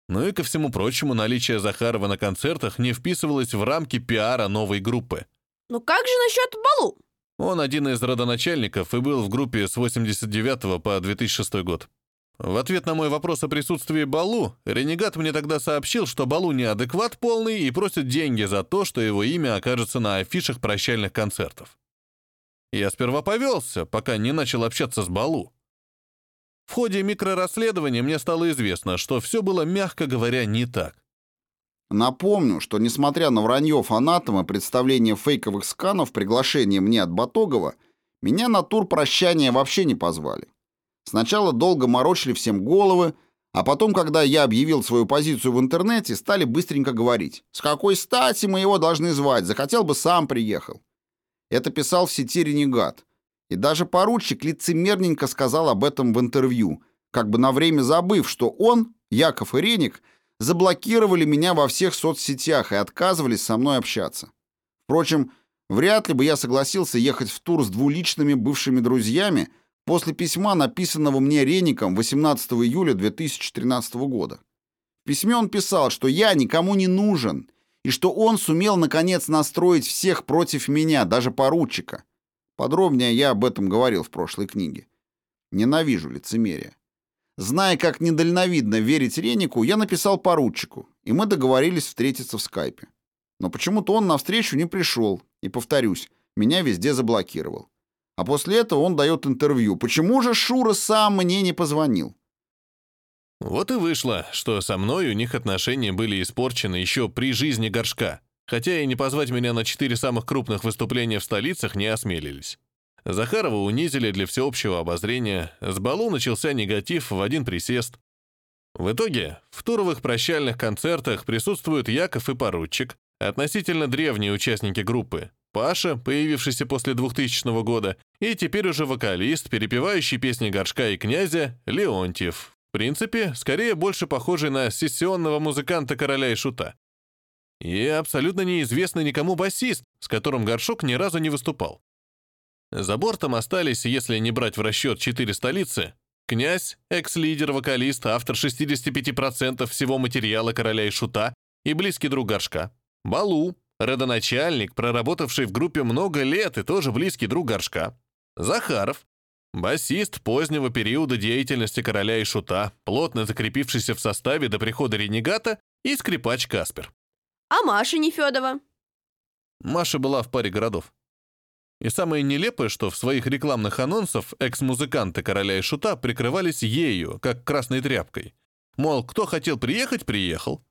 Ну и ко всему прочему, наличие Захарова на концертах не вписывалось в рамки пиара новой группы. Ну как же насчет Балу? Он один из родоначальников и был в группе с 89 по 2006 год. В ответ на мой вопрос о присутствии Балу, Ренегат мне тогда сообщил, что Балу неадекват полный и просит деньги за то, что его имя окажется на афишах прощальных концертов. Я сперва повелся, пока не начал общаться с Балу. В ходе микрорасследования мне стало известно, что все было, мягко говоря, не так. Напомню, что несмотря на вранье фанатам и представление фейковых сканов приглашение мне от Батогова, меня на тур прощания вообще не позвали. Сначала долго морочили всем головы, а потом, когда я объявил свою позицию в интернете, стали быстренько говорить. «С какой стати мы его должны звать? Захотел бы, сам приехал». Это писал в сети «Ренегат». И даже поручик лицемерненько сказал об этом в интервью, как бы на время забыв, что он, Яков и Реник, заблокировали меня во всех соцсетях и отказывались со мной общаться. Впрочем, вряд ли бы я согласился ехать в тур с двуличными бывшими друзьями после письма, написанного мне Реником 18 июля 2013 года. В письме он писал, что я никому не нужен, и что он сумел наконец настроить всех против меня, даже поручика. Подробнее я об этом говорил в прошлой книге. Ненавижу лицемерие. Зная, как недальновидно верить Ренику, я написал поручику, и мы договорились встретиться в скайпе. Но почему-то он навстречу не пришел, и, повторюсь, меня везде заблокировал. А после этого он дает интервью. Почему же Шура сам мне не позвонил? Вот и вышло, что со мной у них отношения были испорчены еще при жизни Горшка, хотя и не позвать меня на четыре самых крупных выступления в столицах не осмелились. Захарова унизили для всеобщего обозрения, с балу начался негатив в один присест. В итоге в туровых прощальных концертах присутствуют Яков и Поручик, относительно древние участники группы, Паша, появившийся после 2000 года, и теперь уже вокалист, перепевающий песни Горшка и Князя, Леонтьев. В принципе, скорее больше похожий на сессионного музыканта Короля и Шута. И абсолютно неизвестный никому басист, с которым Горшок ни разу не выступал. За бортом остались, если не брать в расчет четыре столицы, Князь, экс-лидер, вокалист, автор 65% всего материала Короля и Шута и близкий друг Горшка. Балу, родоначальник, проработавший в группе много лет и тоже близкий друг Горшка. Захаров, басист позднего периода деятельности короля и шута, плотно закрепившийся в составе до прихода ренегата, и скрипач Каспер. А Маша Нефедова? Маша была в паре городов. И самое нелепое, что в своих рекламных анонсах экс-музыканты короля и шута прикрывались ею, как красной тряпкой. Мол, кто хотел приехать, приехал.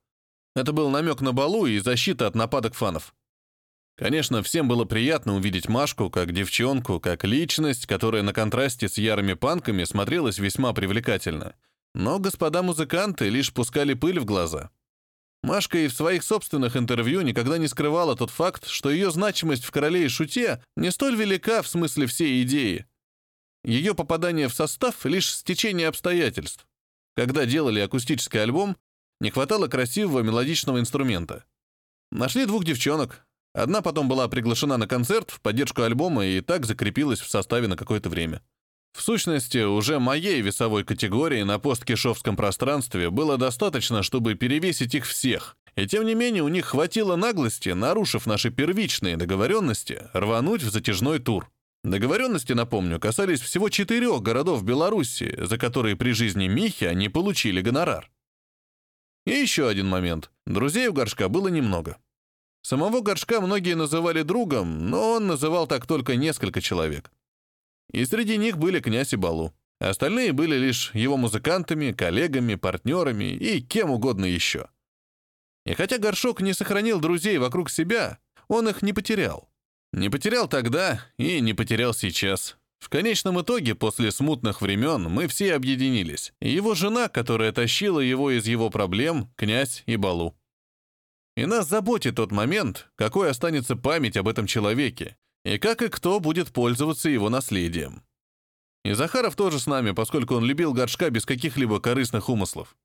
Это был намек на балу и защита от нападок фанов. Конечно, всем было приятно увидеть Машку как девчонку, как личность, которая на контрасте с ярыми панками смотрелась весьма привлекательно. Но господа музыканты лишь пускали пыль в глаза. Машка и в своих собственных интервью никогда не скрывала тот факт, что ее значимость в «Короле и шуте» не столь велика в смысле всей идеи. Ее попадание в состав — лишь стечение обстоятельств. Когда делали акустический альбом, не хватало красивого мелодичного инструмента. Нашли двух девчонок. Одна потом была приглашена на концерт в поддержку альбома и так закрепилась в составе на какое-то время. В сущности, уже моей весовой категории на посткишовском пространстве было достаточно, чтобы перевесить их всех. И тем не менее у них хватило наглости, нарушив наши первичные договоренности, рвануть в затяжной тур. Договоренности, напомню, касались всего четырех городов Беларуси, за которые при жизни Михи они получили гонорар. И еще один момент. Друзей у Горшка было немного. Самого Горшка многие называли другом, но он называл так только несколько человек. И среди них были князь и Балу. Остальные были лишь его музыкантами, коллегами, партнерами и кем угодно еще. И хотя Горшок не сохранил друзей вокруг себя, он их не потерял. Не потерял тогда и не потерял сейчас. В конечном итоге, после смутных времен, мы все объединились. его жена, которая тащила его из его проблем, князь и Балу. И нас заботит тот момент, какой останется память об этом человеке, и как и кто будет пользоваться его наследием. И Захаров тоже с нами, поскольку он любил горшка без каких-либо корыстных умыслов.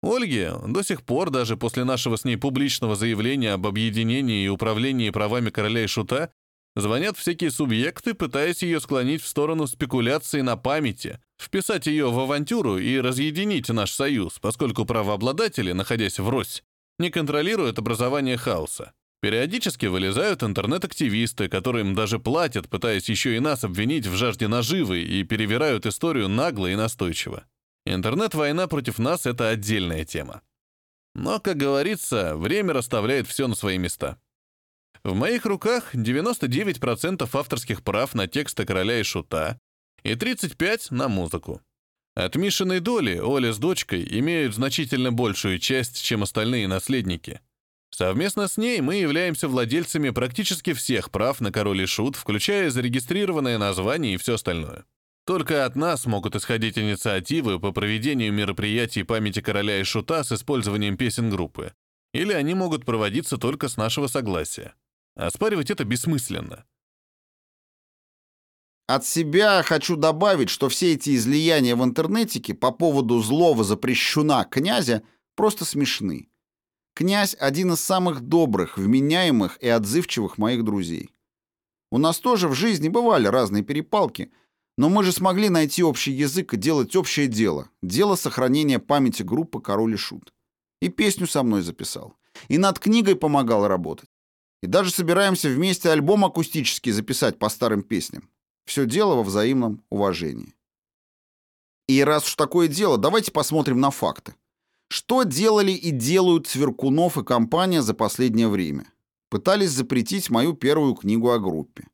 Ольге до сих пор, даже после нашего с ней публичного заявления об объединении и управлении правами короля и шута, Звонят всякие субъекты, пытаясь ее склонить в сторону спекуляции на памяти, вписать ее в авантюру и разъединить наш союз, поскольку правообладатели, находясь в Рось, не контролируют образование хаоса. Периодически вылезают интернет-активисты, которым даже платят, пытаясь еще и нас обвинить в жажде наживы и перевирают историю нагло и настойчиво. Интернет-война против нас — это отдельная тема. Но, как говорится, время расставляет все на свои места. В моих руках 99% авторских прав на тексты «Короля и Шута» и 35% на музыку. От Мишиной доли Оля с дочкой имеют значительно большую часть, чем остальные наследники. Совместно с ней мы являемся владельцами практически всех прав на король и шут, включая зарегистрированное название и все остальное. Только от нас могут исходить инициативы по проведению мероприятий памяти короля и шута с использованием песен группы. Или они могут проводиться только с нашего согласия. Оспаривать это бессмысленно. От себя хочу добавить, что все эти излияния в интернетике по поводу злого запрещена князя просто смешны. Князь — один из самых добрых, вменяемых и отзывчивых моих друзей. У нас тоже в жизни бывали разные перепалки, но мы же смогли найти общий язык и делать общее дело. Дело сохранения памяти группы «Король и Шут». И песню со мной записал. И над книгой помогал работать. И даже собираемся вместе альбом акустический записать по старым песням. Все дело во взаимном уважении. И раз уж такое дело, давайте посмотрим на факты. Что делали и делают Цверкунов и компания за последнее время? Пытались запретить мою первую книгу о группе.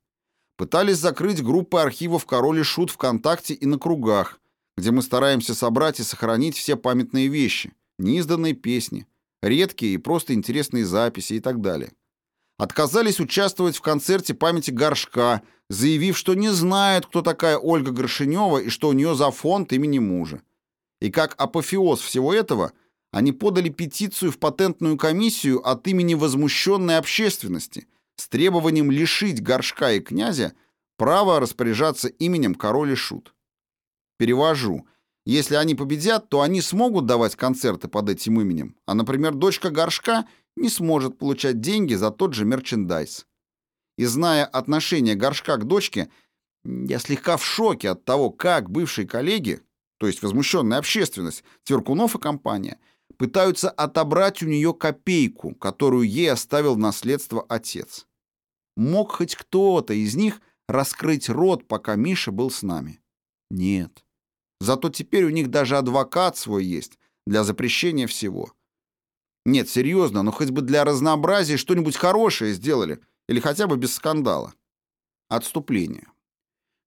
Пытались закрыть группы архивов «Король и Шут» ВКонтакте и на кругах, где мы стараемся собрать и сохранить все памятные вещи, неизданные песни, редкие и просто интересные записи и так далее. Отказались участвовать в концерте памяти Горшка – заявив, что не знает, кто такая Ольга Горшинева и что у нее за фонд имени мужа. И как апофеоз всего этого, они подали петицию в патентную комиссию от имени возмущенной общественности с требованием лишить Горшка и князя права распоряжаться именем король шут. Перевожу. Если они победят, то они смогут давать концерты под этим именем, а, например, дочка Горшка не сможет получать деньги за тот же мерчендайз. И зная отношение горшка к дочке, я слегка в шоке от того, как бывшие коллеги, то есть возмущенная общественность, Тверкунов и компания, пытаются отобрать у нее копейку, которую ей оставил в наследство отец. Мог хоть кто-то из них раскрыть рот, пока Миша был с нами? Нет. Зато теперь у них даже адвокат свой есть для запрещения всего. Нет, серьезно, но хоть бы для разнообразия что-нибудь хорошее сделали — или хотя бы без скандала. Отступление.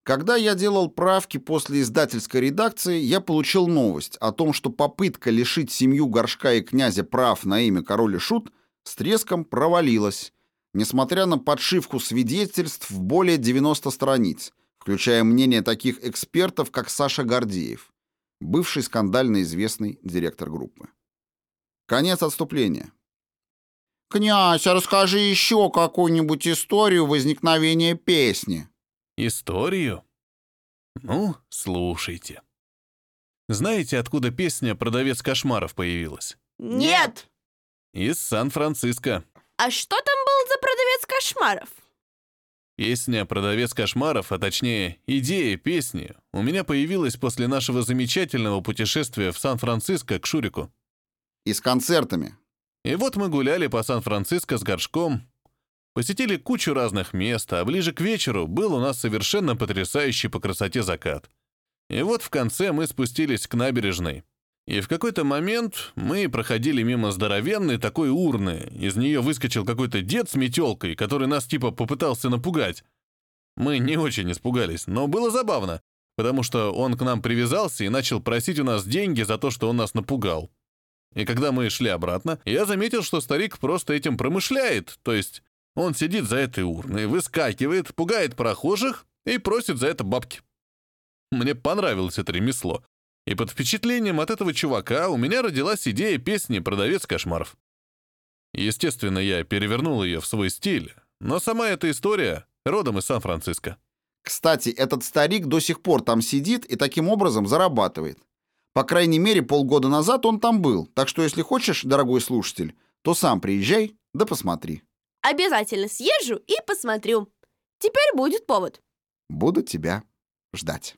Когда я делал правки после издательской редакции, я получил новость о том, что попытка лишить семью Горшка и князя прав на имя король и шут с треском провалилась, несмотря на подшивку свидетельств в более 90 страниц, включая мнение таких экспертов, как Саша Гордеев, бывший скандально известный директор группы. Конец отступления. «Князь, а расскажи еще какую-нибудь историю возникновения песни». «Историю? Ну, слушайте. Знаете, откуда песня «Продавец кошмаров» появилась? Нет! Из Сан-Франциско. А что там был за продавец кошмаров? Песня «Продавец кошмаров», а точнее, идея песни, у меня появилась после нашего замечательного путешествия в Сан-Франциско к Шурику. И с концертами. И вот мы гуляли по Сан-Франциско с горшком, посетили кучу разных мест, а ближе к вечеру был у нас совершенно потрясающий по красоте закат. И вот в конце мы спустились к набережной. И в какой-то момент мы проходили мимо здоровенной такой урны. Из нее выскочил какой-то дед с метелкой, который нас типа попытался напугать. Мы не очень испугались, но было забавно, потому что он к нам привязался и начал просить у нас деньги за то, что он нас напугал. И когда мы шли обратно, я заметил, что старик просто этим промышляет, то есть он сидит за этой урной, выскакивает, пугает прохожих и просит за это бабки. Мне понравилось это ремесло, и под впечатлением от этого чувака у меня родилась идея песни «Продавец кошмаров». Естественно, я перевернул ее в свой стиль, но сама эта история родом из Сан-Франциско. Кстати, этот старик до сих пор там сидит и таким образом зарабатывает. По крайней мере, полгода назад он там был, так что если хочешь, дорогой слушатель, то сам приезжай, да посмотри. Обязательно съезжу и посмотрю. Теперь будет повод. Буду тебя ждать.